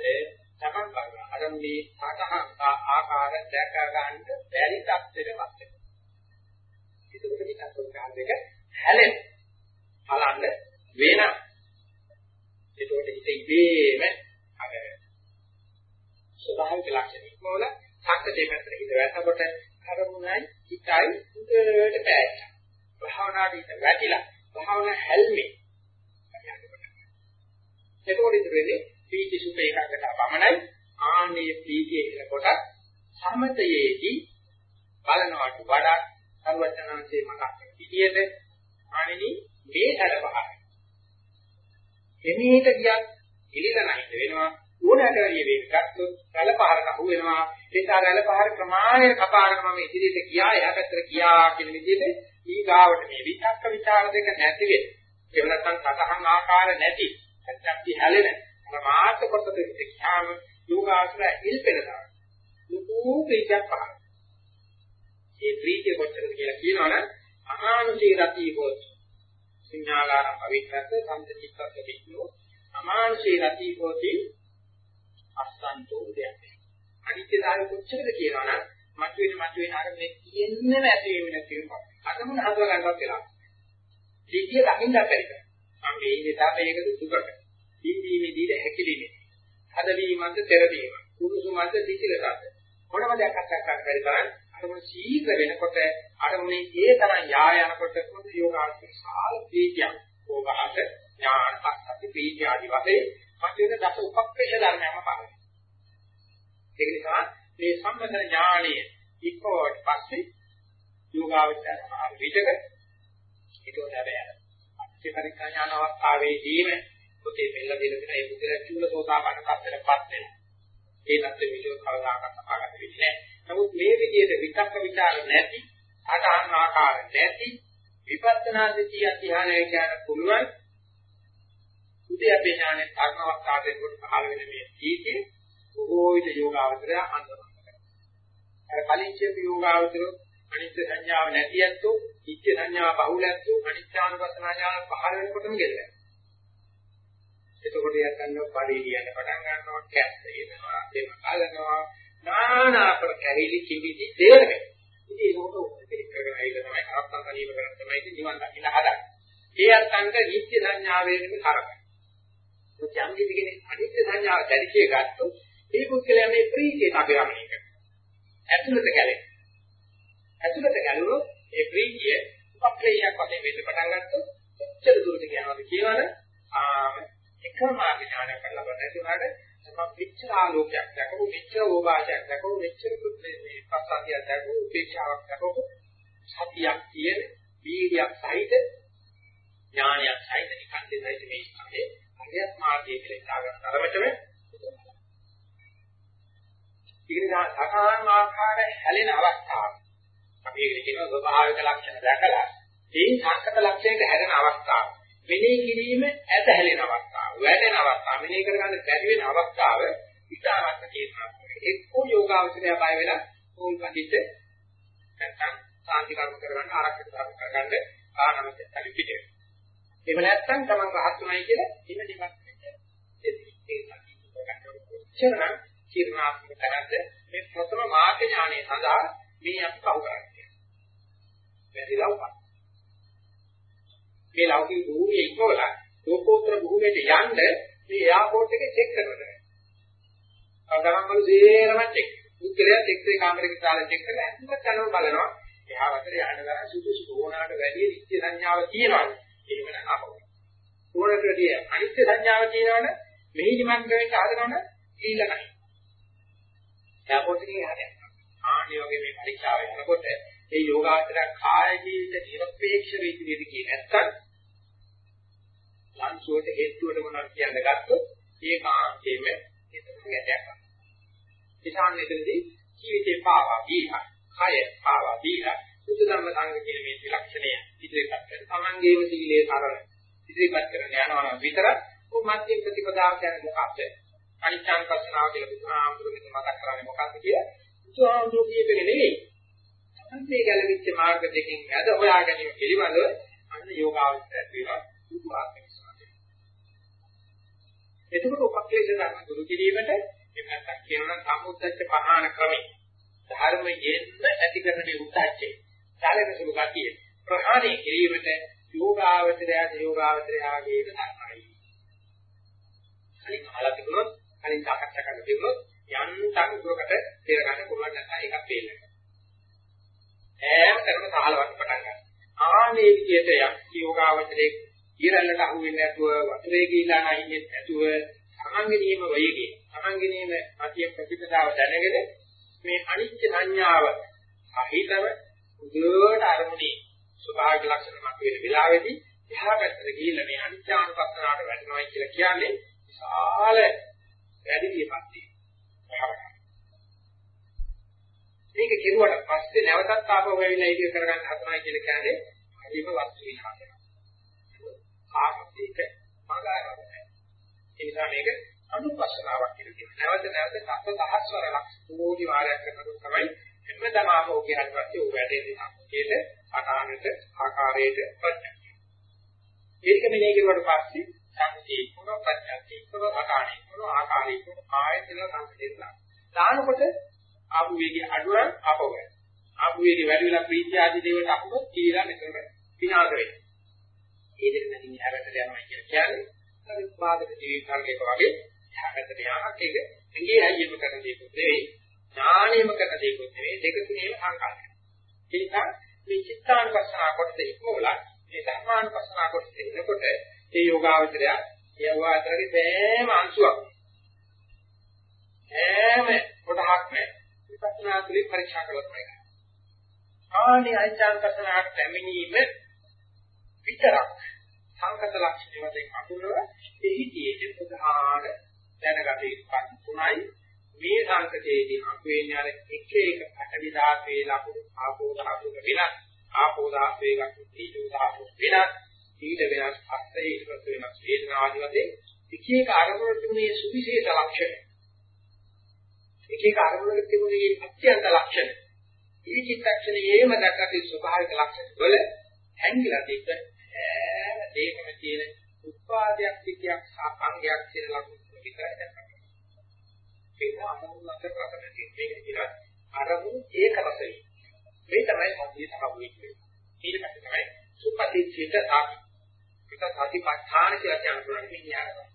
S2: තමන් බලන අර මේ සාතහන් ආකාර දැක ගන්න බැරි තත්ත්වෙටපත් වෙනවා. ඒකකට විචක්ක විචාර දෙක හැලෙන බලන්න වෙන ඒකට හිත ඉබේම අර ස්වභාවික ලක්ෂණ ඉක්මවල සක්කතේ පැත්තට හිත වැටෙනකොට අරමුණයි හිතයි උඩට පෑච්චා භාවනාවට හිත වැටිලා භාවනා හැල්මේ. එතකොට ඉතින් වෙන්නේ පීති සුඛ එකකට පමණයි ආන්නේ ප්‍රීතිය කියනකොට සමතයේදී බලනවට වඩා සර්වඥාන්සේ මතක් විදියට ආනිනි මේ හැඩපහයි. එමෙහෙට ගියත් ඉලිලා නැහිද වෙනවා. ඕනෑම වැඩි වේගගත්තොත් රැළපහරට අහු වෙනවා. ඒ නිසා රැළපහර ප්‍රමාණය කපාගෙන මම ඉදිරියට ගියා එහා පැත්තට ගියා කියන විදිහට ඊගාවට මේ විතක්ක ਵਿਚාර දෙක නැති වෙන එහෙම නැත්නම් සතහන් ආකාර නැති. නැත්නම් හැලෙන අර මාත් කොටද ගියාම යෝගාශ්‍රය ඉල්පෙනවා ලොකු ප්‍රීතියක් පහළ ඒ ප්‍රීතිය කොච්චරද කියලා කියනවනම් අමානුෂී රති හොත් සිඤ්ඤාලාරම් පවිත්‍රත සම්පතිච්ඡත් විඥෝ අමානුෂී රති හොති අස්සන්තෝ දෙයක් අනිත්‍යතාවය කොච්චරද කියනවනම් මතුවෙන මතුවෙන ආරම්භයේ තියෙන්නම ඇති වෙන නැතිවම අදමුණ හදව ගන්නවත් වෙලා. දීතිය දකින්න බැරි කර. මම මේ ඉන්නේ තාපයකද සුකට. දීදීමේදී හැකිලිමේ. හදවීමත් තෙරවීම. කුරුසුමත් දිචිලකට. මොනම දෙයක් අත්දැක ගන්න බැරි තරම් අරමුණ ශීඝ්‍ර වෙනකොට අරමුණේ ඒ තරම් යා යනකොට පොදු යෝගාර්ථ විශාල ප්‍රීතියක් ඕගහත ඥාන අත්ති ප්‍රීතිය ආදි වශයෙන් මතුවෙන දස උපක්‍රේෂ ධර්මයන්ම පාරයි. ඒක නිසා මේ සම්මත ඥානය ඉක්කොට පස්සේ යෝගාවචර ආර විදක ඒකෝ හැබැයි අත්‍ය පරිඥා ඥාන අවස්ථාවේදීම පුතේ මෙල්ල දෙන දෙන ඒ පුතේ චූල සෝතාපන්න කප්පලපත් වෙනවා. ඒ නැත්නම් විදිය කවදාකවත් අපාගත වෙන්නේ නැහැ. නමුත් මේ විදිහට විතක්ක ਵਿਚාර නැති, සාධාරණ ආකාර නැති විපස්සනා දිටිය ධ්‍යානය කියන පුළුවන් උදේ අපේ ඥානේ කර්මවක් ආදෙන් කොට පහළ වෙන මේ කීකේ බොහෝ විට යෝගාවචරය අන්දමකට. අර කලින් කියපු යෝගාවචර අනිත්‍ය සංඥාව නැති ඇත්තෝ, නිත්‍ය සංඥාව බහුල ඇත්තෝ, අනිත්‍යානුපස්සනා ඥාන පහළ වෙනකොටම ගෙල්ලනවා. එතකොට යකන්න බඩේ ලියන්න පටන් ගන්නවා, කැස්ස එනවා, දෙම කලනවා, නානා ප්‍රකරිලි කිවිදි තේරෙන්නේ. ඉතින් ඒකට උත්තර කරගෙන ඇවිල්ලා තමයි ආත්ම කණීම කරන් තමයි ඉතින් නිවන් දකින්න හදන්නේ. ඒ අත්ංග නිත්‍ය සංඥාවෙන් කරකයි. යම් කිසි කෙනෙක් අනිත්‍ය සංඥාව දැරිකේ ගත්තොත් ඒ පුද්ගලයා මේ ප්‍රීතියට අභිරමණය කරනවා. ඇතුළත ගැලෙන. ඇතුළත ගැලුණොත් ඒ ප්‍රීතිය උපක්‍රේෂයක් වශයෙන් වෙන්න පටන් ගත්තොත් කොච්චර දුරට යනවද කියවනේ ආ එකම මාර්ග ඥානයක් කරලා නැති වුණාට තමයි මෙච්චර ආලෝකයක් දැකපු මෙච්චර ඕවාශයක් දැකපු මෙච්චර මේ පස්සතියක් දැකපු උපේක්ෂාවක් දැකපු සතියක් කියන වීර්යයක් සහිත ඥානයක් සහිත නිකන් දෙන්නයි මේ ස්ථානේ අරියත් මාර්ගයේ කියලා හිතාගන්න තරමටම ඉගෙනගා සකාන් ආකාර හැලෙන අවස්ථාව. අපි ඒකට කියනවා ස්වභාවික ලක්ෂණ දැකලා ඒ සංකත ලක්ෂණයක හැරෙන අවස්ථාව. මෙනෙහි කිරීම ඇත හැලෙන අවස්ථාව වැටෙන අවස්ථාව මෙනෙහි කරගන්න බැරි වෙන අවස්ථාව ඉතාමත් කියනවා එක්කෝ යෝගාවචරය බය වෙලා ඕල් කඩිට නැත්නම් සාන්ති කර්ම කරගන්න ආරක්ෂක කර්ම කරගන්න ආනමත ඇලි පිටේ එහෙම නැත්නම් තමන් රහත්ුණයි කියලා ඉන්න නිවන් චරණ කිරණාත්මක තැනද මේ ප්‍රථම මාර්ග ඥානය සඳහා මේ අපි කවු කරන්නේ. වැදිලා උපන්. මේ ලෞකික භූමියේ ඉක්මවලා ලෝකෝත්තර භූමියට යන්න මේ එයාපෝට් එකේ චෙක් කරනවා. ගමන් වල සේරම චෙක්. උත්තරය චෙක් කරේ කාමරේක දාලා චෙක් කරලා අන්තිමට යනවා බලනවා. එහා වතර යන්න ගන්න සුදුසු ඕනාට වැඩි නිත්‍ය සංඥාව තියෙනවා. එහෙම නැහම. ඕනට වැඩි අනිත්‍ය සංඥාව තියෙනවනේ මෙහි මන් වෙන්න හදනවනේ ඊළ නැහැ. එයාපෝට් එකේ යන්නේ. ආන්නේ වගේ මේ පරීක්ෂාව යනකොට ඒ යෝගාචර කාය ජීවිත නිරපේක්ෂ වේදිතේදී කිය නැත්තම් ලංසුවට හේතුවට මොනවද කියන්න ගත්තොත් ඒක ආන්තේම එතන ගැටයක් ගන්නවා. ඉතින් මෙතනදී ජීවිතේ පාවා දීලා, කය පාවා දීලා, සුදු ධර්ම සංග කියන මේ ත්‍රිලක්ෂණය ඉදිරිපත් කරන තමන්ගේම සීලේ සරණ ඉදිරිපත් කරන යනවා නම් විතරක් ਉਹ මධ්‍ය ප්‍රතිපදාව කියන්නේ මොකක්ද? අනිත්‍යං පස්සනාව කියලා බුදුහාමුදුරුවෝ මතක් කරන්නේ මොකක්ද කියලා? බුදුහාමුදුරුවෝ කියපේ නෙවෙයි. මේ ගැලවිච්ච මාර්ග දෙකෙන් අද හොයා ගැනීම පිළිබඳව අන්න යෝගාවචරය වෙනවා බුදු ආත්ම විශ්වාසය. එතකොට උපක්ලේශ ධර්ම දුරු කිරීමට එහෙම නැත්නම් කියනවා සම්මුද්දච්ච පහාන ක්‍රමී ධර්මයෙන් ඇති කරන මේ උද්දච්චය සාලක සුළු ගතිය ප්‍රහාණය කිරීමට යෝගාවචරයට යෝගාවචරයාගේ ධර්මයි. කලින් අහලා තිබුණොත් කලින් සාකච්ඡා කරලා තිබුණොත් යන්තම් දුරකට තේර ගන්න පුළුවන් නැත්නම් ඒකක් පේන්නේ. ඈම කරන සාහලවත් පටන් ගන්න. ආනේ විදියට යක්ති යෝගාවචරයේ ඊරල්ලට අහු වෙන්නේ නැතුව වතුරේ ගිහිලා නැහින්නේ නැතුව සමංගිනීම වයගේ සමංගිනීම අතිය ප්‍රතිපදාව දැනගෙන මේ අනිත්‍ය සංඥාව අහිතව උදේට අරමුණේ ස්වභාවික ලක්ෂණ මත වෙන වෙලාවේදී එහා පැත්තට ගිහිල්ලා මේ අනිත්‍යානුපස්සනාවට වැටෙනවා කියලා කියන්නේ විශාල වැඩි විපත්ති. මේක කෙරුවට පස්සේ නැවතත් ආපහු වෙවිලා ඒක කරගන්න හදනවා කියලා කියන්නේ අදීම වස්තු විහාරය. ආගමට මගාරවද. ඒ නිසා මේක අනුපස්සනාවක් කියලා කියනවා. නැවත නැවත සත්‍ය දහස්වර ලක්ෂ කෝටි වාරයක් කරනකොට තමයි හැමදාම ආපහු ගියහට පස්සේ ਉਹ වැඩේ සම්පූර්ණයට අටානට ආකාරයට ප්‍රඥා. ඒක මෙනේ කරුවට පස්සේ සංකේ කුණ ප්‍රඥාති කුණ අටානේ කුණ ආකාරයේ කුණ ආයතන සංකේතන. දානකොට ආපු වේගය අඩුවන ආපහු වෙන. ආපු වේගය වැඩි වෙලා ප්‍රීතිය ආදී දේවල් අහුනොත් කියලා මෙතන විනාශ වෙනවා. ඒ දෙන්න නැතිව හැරෙට යනවා කියලා කියන්නේ හරි බාධක ජීවිත කාර්යයක වගේ හැරෙට යamak ඒක ඇඟේ අයියම කරන දෙයක් නෙවෙයි ඥාණයම කරන දෙයක් නෙවෙයි දෙක තුනේම සංකල්පය. ඒ නිසා මේ චිත්තානුපස්සනා කොටස ඉක්මවලා මේ ධර්මානුපස්සනා කොටස එනකොට ඒ යෝගාවචරය යවා අතරේ බෑම අංශුවක් හැම කොටහක්ම විපස්සනා තුලින් පරීක්ෂා කළොත් තමයි. ආනේ අයිචාන්කසනාට පැමිණීම විතරක් සංකත ලක්ෂණ වශයෙන් අඳුරව එහිදී ප්‍රධාන දැනගත යුතු තුනයි මේ සංකතයේදී අපේඥාන එක එක පැටවි ධාතේ ලකුණු ආපෝ ධාතුක වෙනස් ආපෝ ධාතේ ලකුණු තීජෝ ධාතු වෙනස් ඊට වෙනස් අස්සේ ඊට වෙනස් වේදනා ආදී වශයෙන් එක එක අරමුණු තුනේ සුවිශේෂ ලක්ෂණ එක එක අරමුණක තිබුණේ අත්‍යන්ත ලක්ෂණ මේ චිත්තක්ෂණයේම දැක්කේ ස්වභාවික ලක්ෂණ වල හැංගිලා තිබ්බ හැම දෙයකම තියෙන උත්පාදයක් පිටියක් සාපංගයක් කියන ලක්ෂණ විතරයි දැක්කේ. ඒක අමුණකට රසන තියෙන්නේ කියලා අරමුණු ඒක රසයි. මේ තමයි සතිය තමයි ඊට පස්සේ තමයි සුපතිච්ඡිත සාපි. ඒක සතිපට්ඨාන කියලා කියන පුළුවන් විඤ්ඤාණය.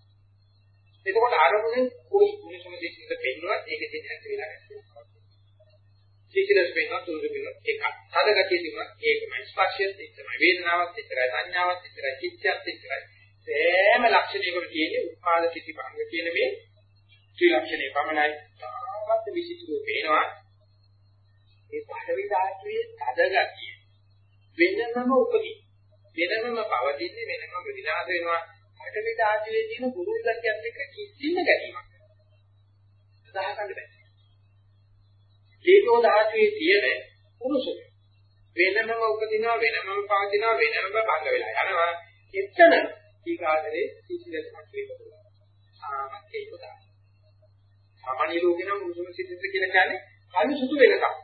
S2: එතකොට අරමුණෙන් કોઈ කුණුසුම දෙකින්ද පෙන්නුවත් ඒක දෙන්න නැති වෙලා නැහැ. සීතලස් පෙන්නවා තුරුදු වෙනවා ඒක. හදගතිය තිබුණා ඒකමයි ස්පර්ශයත් එක්කමයි වේදනාවත් එක්කයි සංඥාවත් එක්කයි චිත්තයත් එක්කයි. සෑම ලක්ෂණයකට තියෙන උපාද සිටි භංග කියන මේ ත්‍රිලක්ෂණේ පමණයි. තාමත් විසිතුරු පේනවා. ඒ පඩවි ධාතුවේ හදගතිය වෙනමම උපදී. වෙනමම පවතින්නේ වෙනමම විනාශ වෙනවා. පඩවි ධාතුවේ තියෙන ගුරුල් ගතියත් එක්ක කිසිම ගැටීමක් නැහැ. සදාහකන්න බෑ. ඒකෝ ධාතුවේ තියෙන පුරුෂය වෙනමම උපදිනවා වෙනමම පවතිනවා වෙනමම භංග වෙලා යනවා. එතන ඊගාදරේ සිසිලසක් වේවා සාමත් ඒක තමයි සාමාන්‍ය ලෝකේ නම් මුසුම සිද්ද කියලා කියන්නේ කලු සුදු වෙනකම්.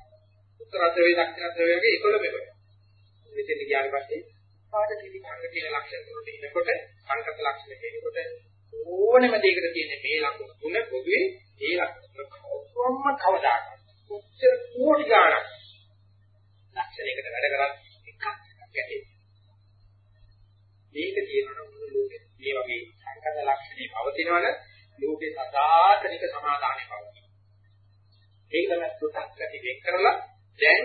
S2: උත්තර ද්‍රවයේ දක්ෂිණ ද්‍රවයේ වගේ 11 වෙනවා මෙතෙන් ගියාට පස්සේ පාඩ පිළිභංග කියන ලක්ෂණ වලට එනකොට සංකත ලක්ෂණ කියනකොට ඕනෙම දෙයකට තියෙන මේ ලක්ෂණ තුන පොදුවේ ඒ ලක්ෂණ කොහොම කවදාකවත් කොච්චර කෝටි ගාණක් ලක්ෂණයකට වැඩ කරත් එකක් ගැටේ. මේක තියෙනවා මුළු ලෝකෙ. මේ වගේ සංකත ලක්ෂණේ පවතිනවන ලෝකේ සදාතනික සමාදානෙ පවතින. ඒක තමයි පු탁 ගති වෙන් කරලා දැන්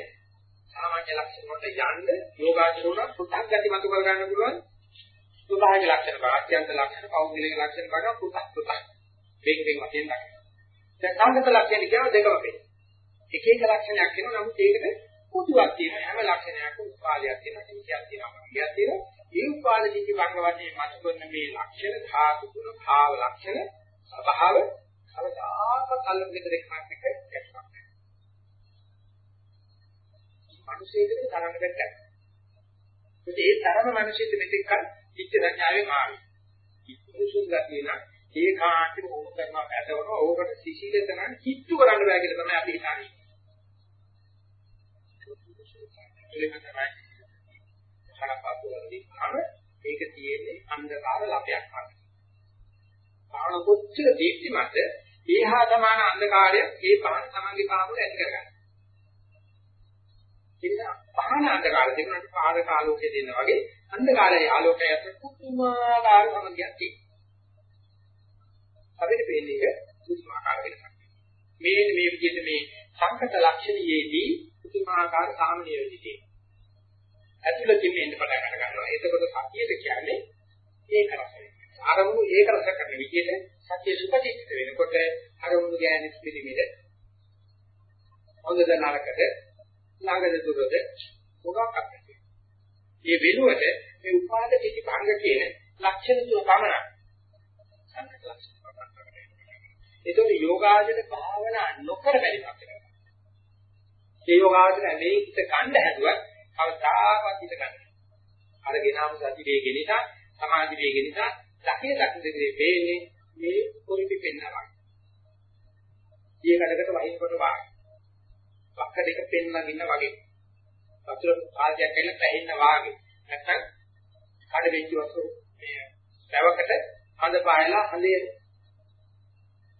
S2: සාමාන්‍ය ලක්ෂණ වලට යන්න යෝගාචරණ පු탁 ගති මතු කර ගන්න පුළුවන්. සුභාග ලක්ෂණ, වාක්‍යන්ත ලක්ෂණ, පෞද්ගලික ලක්ෂණ බලන පු탁 පු탁. වෙන් වෙන් වශයෙන් දක්වනවා. දැන් සංකත ලක්ෂණ කියන දෙකම වෙන්නේ. එක එක ලක්ෂණයක් වෙනවා නමුත් ඒකට පොදුවක් තියෙනවා හැම ලක්ෂණයක්ම උපාදයක් තියෙනවා කිසියක් තියෙනවා කියක් තියෙනවා ඒ උපාද කිසි වර්ග වශයෙන් මතකවන මේ ලක්ෂණ ධාතු ගුණ භාව ලක්ෂණ ස්වභාව කවදාක කලින් විතර එකක් එක ගැටුමක් මිනිසෙකුට තරඟ දෙයක් ඒ තරම මිනිසෙට මෙතෙක් ඉච්ඡ සංඥාවේ මාවි ඉක්මුසුන් ගතියන ඒකාන්තික ඕක කරනවා ඇදවන ඕකට සිසිලත නම් කිට්ටු කරන්න බෑ කියලා තමයි අපි හිතන්නේ එහෙම තමයි හරපාතු වලදී අර ඒක තියෙන්නේ අන්ධකාර ලපයක් වගේ. පාන කොච්චර දීප්තිමත් ඒහා සමාන අන්ධකාරය ඒ පහන් තමන්ගේ පාමුල ඇති කරගන්න. ඒ නිසා පහන අන්ධකාරය තිබුණාට පාදක ආලෝකය දෙනවා වගේ අන්ධකාරයේ ආලෝකය අතර පුදුමාකාර සමගියක් තියෙනවා. අපිට පේන්නේ ඒක පුදුමාකාර වෙනසක්. මේ මේ විදිහට මේ සංකත ලක්ෂණයේදී පුදුමාකාර සාමනීය වෙදී ඇතුළතින් එන්න පටන් ගන්නවා. එතකොට සතියද කියන්නේ ඒක රසය. අරමුණු ඒක රස කරන විදිහට සතිය සුපතිච්ච වෙනකොට අරමුණු ගෑනෙත් පිළිමිද හොඳද නරකද ළඟද දුරද මොකක්ද මේ වෙනුවට මේ උපාද කිසි භංග කියන ලක්ෂණ තුන පමණක් සංකත ලක්ෂණ පමණක් ඒතකොට යෝගාචර භාවනා නොකර බැරි පැත්තකට. ඒ යෝගාචර මේ ඉත කණ්ඩ හැදුවත් කවදාකවත් ඉත ගන්න. අර ගෙනාවු සති වේගෙ නිසා සමාධි වේගෙ නිසා ලකේ ලක්ෂණ දෙකේ වෙන්නේ මේ පොරිපි පෙන්නවා. ඊයකඩකට වහිනකොට වාගේ. වක්ක දෙක පෙන්නගෙන වගේ. වතුර කාලයක් ඇවිල්ලා පැහෙන්න වාගේ. නැත්නම් කඩ වෙච්ච වස්තු මේ වැවකට හඳ පායලා හඳේ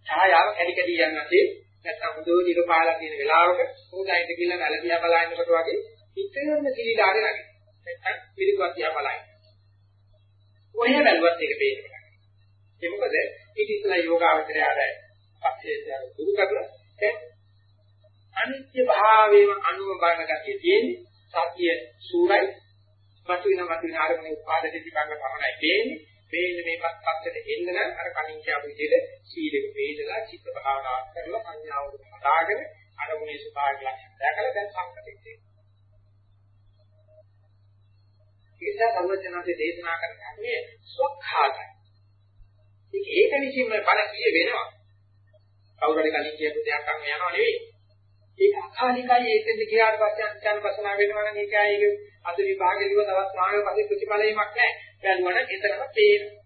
S2: ඡායාව කැඩි කැඩි යනසේ නැත්නම් හොඳට ඉර පාලා තියෙන වෙලාවක උදායිට කියලා නැලපියා බලනකොට වගේ පිටේම කිලිඩාරේ නැගි. නැත්නම් පිළිකුවක් දිහා බලයි. ඔය බැලුවත් ඒක පේනවා. ඒ මොකද ඊට ඉස්සලා යෝගාවචරය ආරයි. පස්සේ දුරු කරලා දැන් අනිත්‍ය භාවයේම අනුව බලන ගැතිය තියෙන්නේ සතිය සූරයි මතුවෙන මතුවෙන ආරමුණේ උපාදිත පිටංග පමණයි පේන්නේ මේන්න මේකත් පස්සට එන්න නම් අර කලින් කියපු විදිහට සීලෙක වේදලා චිත්ත භාවනාවක් කරලා සංඥාව හදාගෙන අරමුණේ ස්වභාවික ලක්ෂණ දැකලා දැන් සංකතෙක් තියෙනවා. ඒසා සර්වඥාන්සේ දේශනා කරන්නේ ස්වඛාතයි. ඒක ඒක විසින්ම බල කිය වෙනවා. කවුරු හරි කලින් කියපු දෙයක් අන්න යනවා නෙවෙයි. ඒක අකාලිකයි ඒකෙන්ද ගියාට පස්සේ අනිත්‍යන පසනා වෙනවා නම් ඒක ආයේ අද විභාගෙ දිව තවත් මානව පස්සේ ප්‍රතිඵලයක් නැහැ. බැලුවනම් එතරම් තේරෙනවා.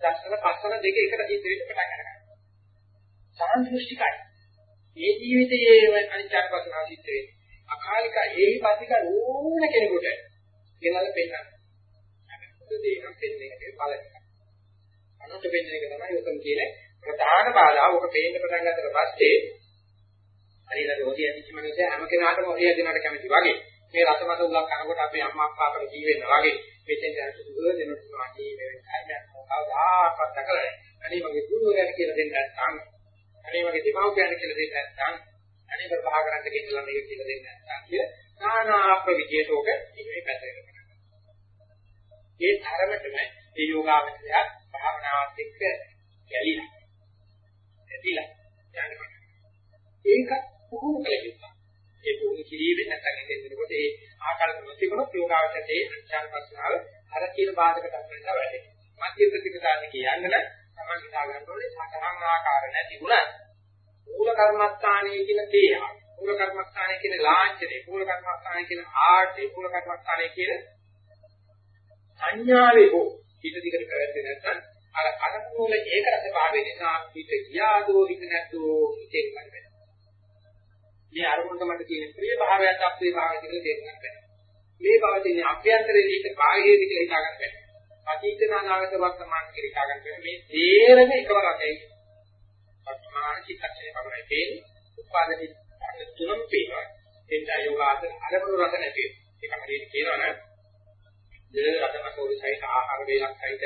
S2: දර්ශන පස්සන දෙක එකට සිද්ධ වෙන්න පටන් ගන්නවා. සාන්දෘෂ්ටිකයි. මේ ජීවිතයේ අනිත්‍යන පසනා සිද්ධ වෙන්නේ. අකාලික ඒහි පස්තික ඕන කෙනෙකුට ගෙනල්ලා පෙන්නන්න. මොකද ඒක පෙන්නේ නැහැ බලන්න. අනුන්ට පෙන්න එක තමයි උතන් කියන්නේ ප්‍රධාන බාධා. ඔක පේන්න පටන් ගන්නකොට පස්සේ හරියට රෝගී ඇතිච්ච මිනිස්සු හැම කෙනාටම ඔය දිනකට කැමති වගේ. මේ රසමස උලක් කනකොට අපේ අම්මා අප්පා අපට ජීවෙන්න වගේ. මෙතෙන් දැන් සුදුව දෙනොත් මාගේ මේ කයියක් කවදාකවත් කරන්නේ අනේ මගේ ගුරුවරයාට කියලා දෙන්න නැත්නම් අනේ මගේ දෙමව්පියන්ට කියලා දෙන්න නැත්නම් අනේ ප්‍රභා කරන්න කියලා මේක කියලා දෙන්න නැත්නම් කිය නානා අපවිජේත ඕක ඉන්නේ පැත්තකට ඒ තරමටම මේ යෝගාවචරය භාවනාවත් එක්ක ගැලිලා. ඇදිලා යනවා ඒක පුහුණු කළ යුතුයි ඒ පුහුණු කිරීමෙන් නැත්නම් එතෙන්කොට ඒ ආකල්ප නොතිබුණොත් යෝගාවචරයේ අඥානපස්නාව අර කියන බාධක ධර්මයන්ට වැටෙනවා. මධ්‍ය ප්‍රතිපදාන කියන්නේ තමයි හිතා ගන්න ඕනේ සතරන් ආකාර නැති වුණා. මූල කර්මස්ථානයේ කියන තේහ. මූල කර්මස්ථානයේ කියන ලාංඡනේ, මූල කර්මස්ථානයේ කියන ආර්ටි, මූල කර්මස්ථානයේ කියන සංඥාවේ හෝ හිත දිගට පැවැත්වෙන්නේ නැත්නම් අර අනුකූල ඒක රස භාවය නිසා හිත ගියාදෝ හිත නැද්දෝ හිතේ කරන්නේ. මේ අරමුණට මට තියෙන ප්‍රිය භාවයක් අපේ භාවයක් කියලා තේරුම් ගන්න බැහැ. මේ භාව තියෙන අභ්‍යන්තරයේ ඉන්න බාහිරයේ කියලා හිතා ගන්න බැහැ. අතීතනාගත වර්තමාන කියලා හිතා ගන්න බැහැ. මේ තේරෙන එකම රටේ. වර්තමාන චිත්තක්ෂණය පමණයි පේන්නේ. උපාදිත තුනම පේනවා. ඒ යෝගාසන අරමුණු රස නැති වෙනවා. ඒක හරියට කියනවා නම් දෙල රතනසෝරි සහිත ආහාර වේලක් සහිත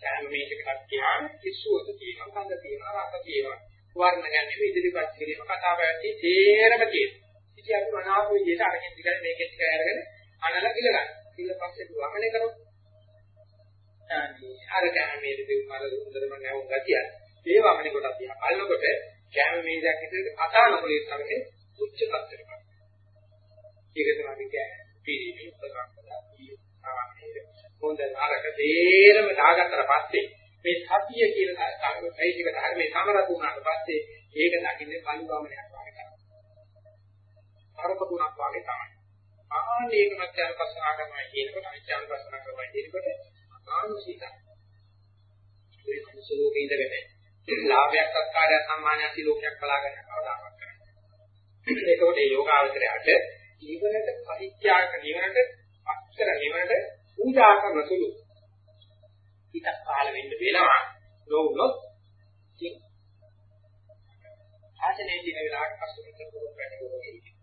S2: සෑම මේකකට කියහම කිස්සුවද තියෙනවා, කඳ තියෙනවා, රස තියෙනවා. වර්ණ ගැනීම ඉදිරිපත් කිරීම කතා පැවැත්ටි තේරම තියෙනවා. ඉතින් අපි මනාව විදිහට අරගෙන ටිකයි මේකෙත් ටික අරගෙන අනල ඉල ගන්න. ඊට පස්සේ වමනේ කරොත් අර කැමේ දෙවි මර හොඳටම නැවුම් ගතිය. ඒ වමනේ කොට අපි අල්ලනකොට කැම මේදයක් විදිහට කතා නොකලේ තරකේ උච්ච තත්ත්වයකට. ඒක තමයි කියන්නේ පිළිමි උපකරණ හොඳ නරක තේරම දාගත්තට පස්සේ මේ සතිය කියන සංකල්පයික ධර්මයේ සමරතු වුණාට පස්සේ ඒක දකින්නේ කලු ගමනයක් වගේ තමයි. අරපතුණක් වගේ තමයි. ආනේක මධ්‍යන පස්සනා කරනවා කියනකොට අනිත්‍යන පස්සනා කරනවා කියනකොට ආනුසිකයි. ඒ කුසලෝකේ ඉඳගෙන ලාභයක් සත්කාරයක් සම්මානයක් සිලෝකයක් බලාගෙන කවදාවත් කරන්නේ. ඒකෝට ඒ යෝගාවචරයට ජීවනට පරිත්‍යාග නිවනට අක්ෂර නිවනට පූජා කරන සුළු හිතක් පහළ වෙන්න වෙනවා නොවුනොත් ඉතින් ආසනේ දින වෙලාවට පස්සේ කරපුවා වැඩි වෙන්නේ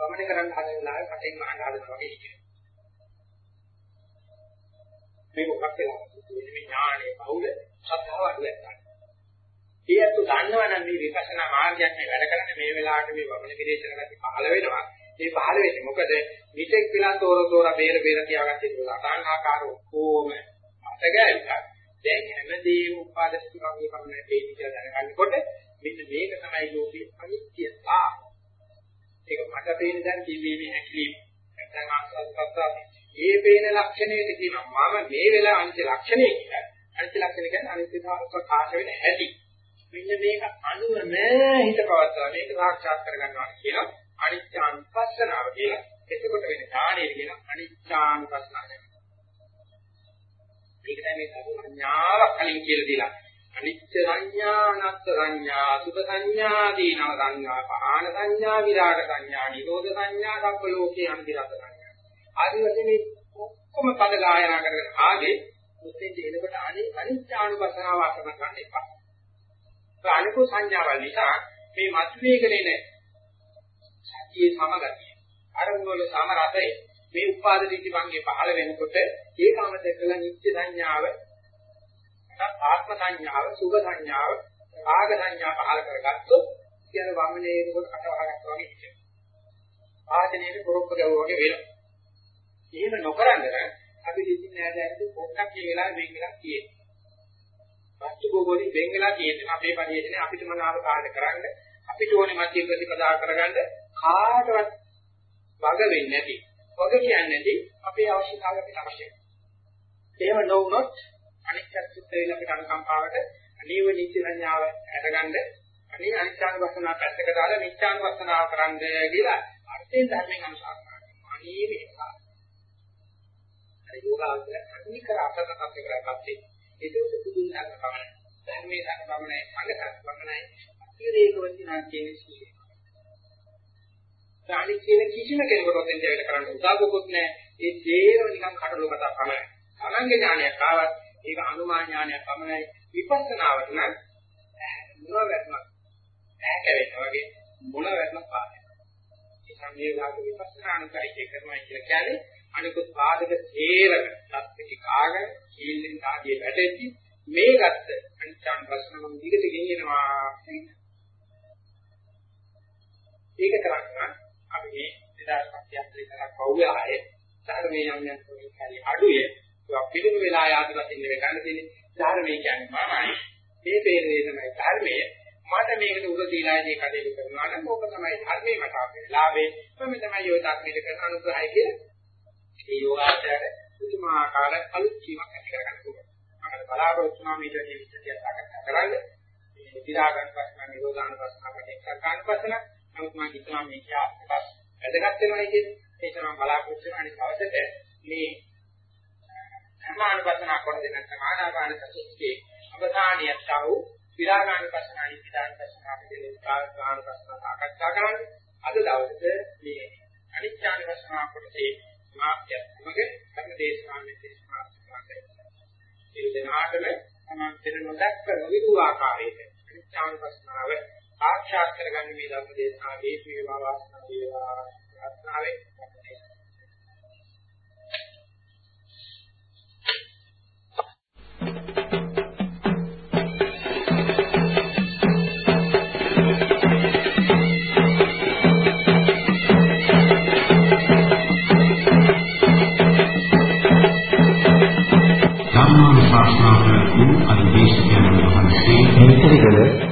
S2: ගමන කරන්න හදන වෙලාවේ කටෙන් මහන්න හදනවා වගේ හිතෙනවා. මේක මොකක් වෙලාවද? මේ ඥානයේ බහුල ශ්‍රද්ධාව අඩු වෙනවා. ඊයත් දන්නවනම් මේ විපස්සනා මාර්ගයක් මේ වැඩ කරන්නේ මේ වෙලාවට මේ වමන කිරීචන ගැති පහළ වෙනවා. මේ පහළ වෙන්නේ මොකද? මිත්‍යක් විලා තෝර තෝර බේර බේර තියාගත්තේ ලතාන් ආකාර ඔක්කොම අතගෑවිලා. දැන් හැමදේම උපාදස්ති වගේ පමණ තේටි කියලා දැනගන්නකොට මෙන්න මේක තමයි ලෝකයේ අනිත්‍යතාව. ඒක මට පේන දැන් කිව්වේ හැකිලිම. නැත්නම් ආස්වාදපත්තාව. මේ පේන ලක්ෂණයට කියනවා මම මේ වෙලාව අනිත්‍ය ලක්ෂණය කියලා. අනිත්‍ය ලක්ෂණ කියන්නේ අනිත්‍යතාව ප්‍රකාශ වෙන හැටි. මෙන්න මේක අනුවම හිත පවත්වා මේක සාක්ෂාත් කරගන්නවා කියනවා. අනිත්‍යානුපස්සනාව කියලා. එතකොට වෙන ඥානෙ කියන අනිත්‍යානුපස්සනාව. මේක තමයි මේ සංඥාවක් කලින් කියලා දීලා. අනිත්‍ය සංඥා, අනත්ත් සංඥා, සුඛ සංඥා, දීනව සංඥා, පහාන සංඥා, විරාග සංඥා, නිරෝධ සංඥා, සම්ප ලෝකේ අනිරත සංඥා. ආදි වශයෙන් මේ ඔක්කොම පද ගායනා කරගෙන ආගේ මුත්තේ එනකොට අනේ අනිත්‍යානුපස්සනාව අතන ගන්න එපා. ඒ අනිකෝ සංඥාවල් නිසා මේ මතුවේගෙන එන සතියේ සමගතිය අරමුණ වල සමරතය මේ උපාද දිටිවංගේ පහළ වෙනකොට ඒකම දැකලා නිත්‍ය සංඥාව ආත්ම සංඥාව සුභ සංඥාව ආග සංඥා පහළ කරගත්තොත් කියන වමනේ එනකොට කටවහගත්තා වගේ හිතෙනවා. ආධනයේ පොරොප්ප ගැවුවා වගේ වෙනවා. එහෙම නොකරන්න අපි දෙකින් නෑදෑයන්ට පොඩ්ඩක් මේ වෙලාවේ වෙන් වෙලා තියෙනවා. වස්තු භෝගෝලි වෙන් වෙලා තියෙනවා. අපේ පරිශ්‍රණය අපිට මනාව කාර්ය කරන්න අපිට ඕනේ මධ්‍ය ප්‍රතිපදා කරගන්න කාටවත් වග වෙන්නේ නැති. වග කියන්නේ නැති අපේ අවශ්‍යතාවය අපිට අවශ්‍යයි. එහෙම නොවුනොත් අනිත්‍ය සුත්ත වෙන අපිට අනුකම්පාවට අනීව නිත්‍ය සංඥාව අරගන්න අනේ අනිත්‍යන වසනා පැත්තක දාලා නිත්‍යන වසනාව කරන්න කියලා අර්ථයෙන් ධර්මයෙන් අනුශාසනා කරනවා. අනේ මේක. අර යෝගාවචර අනිකර අපතකට කරපත්තේ ඒක සුදුසුන් ගන්න පමණයි. ධර්මයේ ගන්න පමණයි, අංග ගන්න පමණයි. අතිරේක වචනා කියන්නේ සීලය. සාලි කියන කිසිම කෙනෙකුට ඔතෙන් දෙවිල කරන්න උදාගොකුත් නැහැ. ඒ තේරම නිකන් කඩළු කතා පමණයි. අනංග ඥානයක් ආවත් ඒක අනුමාන ඥානයක් පමණයි. විපස්සනාවට නම් මොන වැටමක් නැහැ කැවෙනවා වගේ මොන වැටමක් පාදයි. ඒ සංයෝගාක විපස්සනානුකයි කරනවා කියලා කියන්නේ අනිකුත් පාදක තේරම සත්‍විති කාගෙන කීලෙන් කාගේ වැටෙද්දි මේ ගත්ත අනිත්‍යං ප්‍රශ්නම දිගට ගෙනියනවා. ඒක කරන්න අපි මේ 2007 කරක් පවුවේ ආයේ. ධර්මයේ යම් යම් පොඩි අඩුවේ ඒක පිළිම වෙලා ආදි වශයෙන් නෙවෙයි ගන්න තියෙන්නේ. ධර්මයේ කියන්නේ මමයි. මේ පේන්නේ තමයි ධර්මයේ. මට මේකට උර දීලා ඉදී කටයුතු කරනවා. නම් ඕක තමයි ධර්මයේ මට අපේ ලාභේ මම තමයි යෝග ධර්මයට කරන අනුග්‍රහය කියලා. ඒ යෝගාචරයට පුදුමාකාර අලුත් ජීවක් ඇති කරගන්න පුළුවන්. මම බලාපොරොත්තු වෙනවා මේ විදිහට විස්තරයක් සාකච්ඡා කරන්න. මේ විරාගන් ප්‍රශ්න නිරෝධාන ප්‍රශ්න අපිට එක්කන් ප්‍රශ්න නමුත් මම හිතනවා මේක ආත්මක වැදගත් වෙනවා කියන්නේ ඒක නම් බලාපොරොත්තු වෙන අනිත් අවශ්‍යත මේ සමානුපස්සනා කොට දෙන සමානාපාන සතියේ අවධානියක් තව විරාගානුපස්සනායි විදානුපස්සනා පිළිබඳ කාර්යානුපස්සනා සාකච්ඡා කරන්නේ අද දවසේ මේ අනිත්‍යානුපස්සනා කොටසේ මාත්‍ය සමග ධර්ම දේශනාවෙන් දේශනා කරනවා. ඒ දෙනාටම තමන් දෙන නොදැක්ක නොවිදු ආකාරයට අනිත්‍යානුපස්සනාව සාක්ෂාත් කරගන්න මේ ධර්ම දේශනා හේතු වේවා. වාසනාව වේවා ප්‍රාර්ථනාවෙන්
S1: ධර්මානුශාසනා කරපු අධිදේශකයන් වහන්සේ
S3: මේතරිගල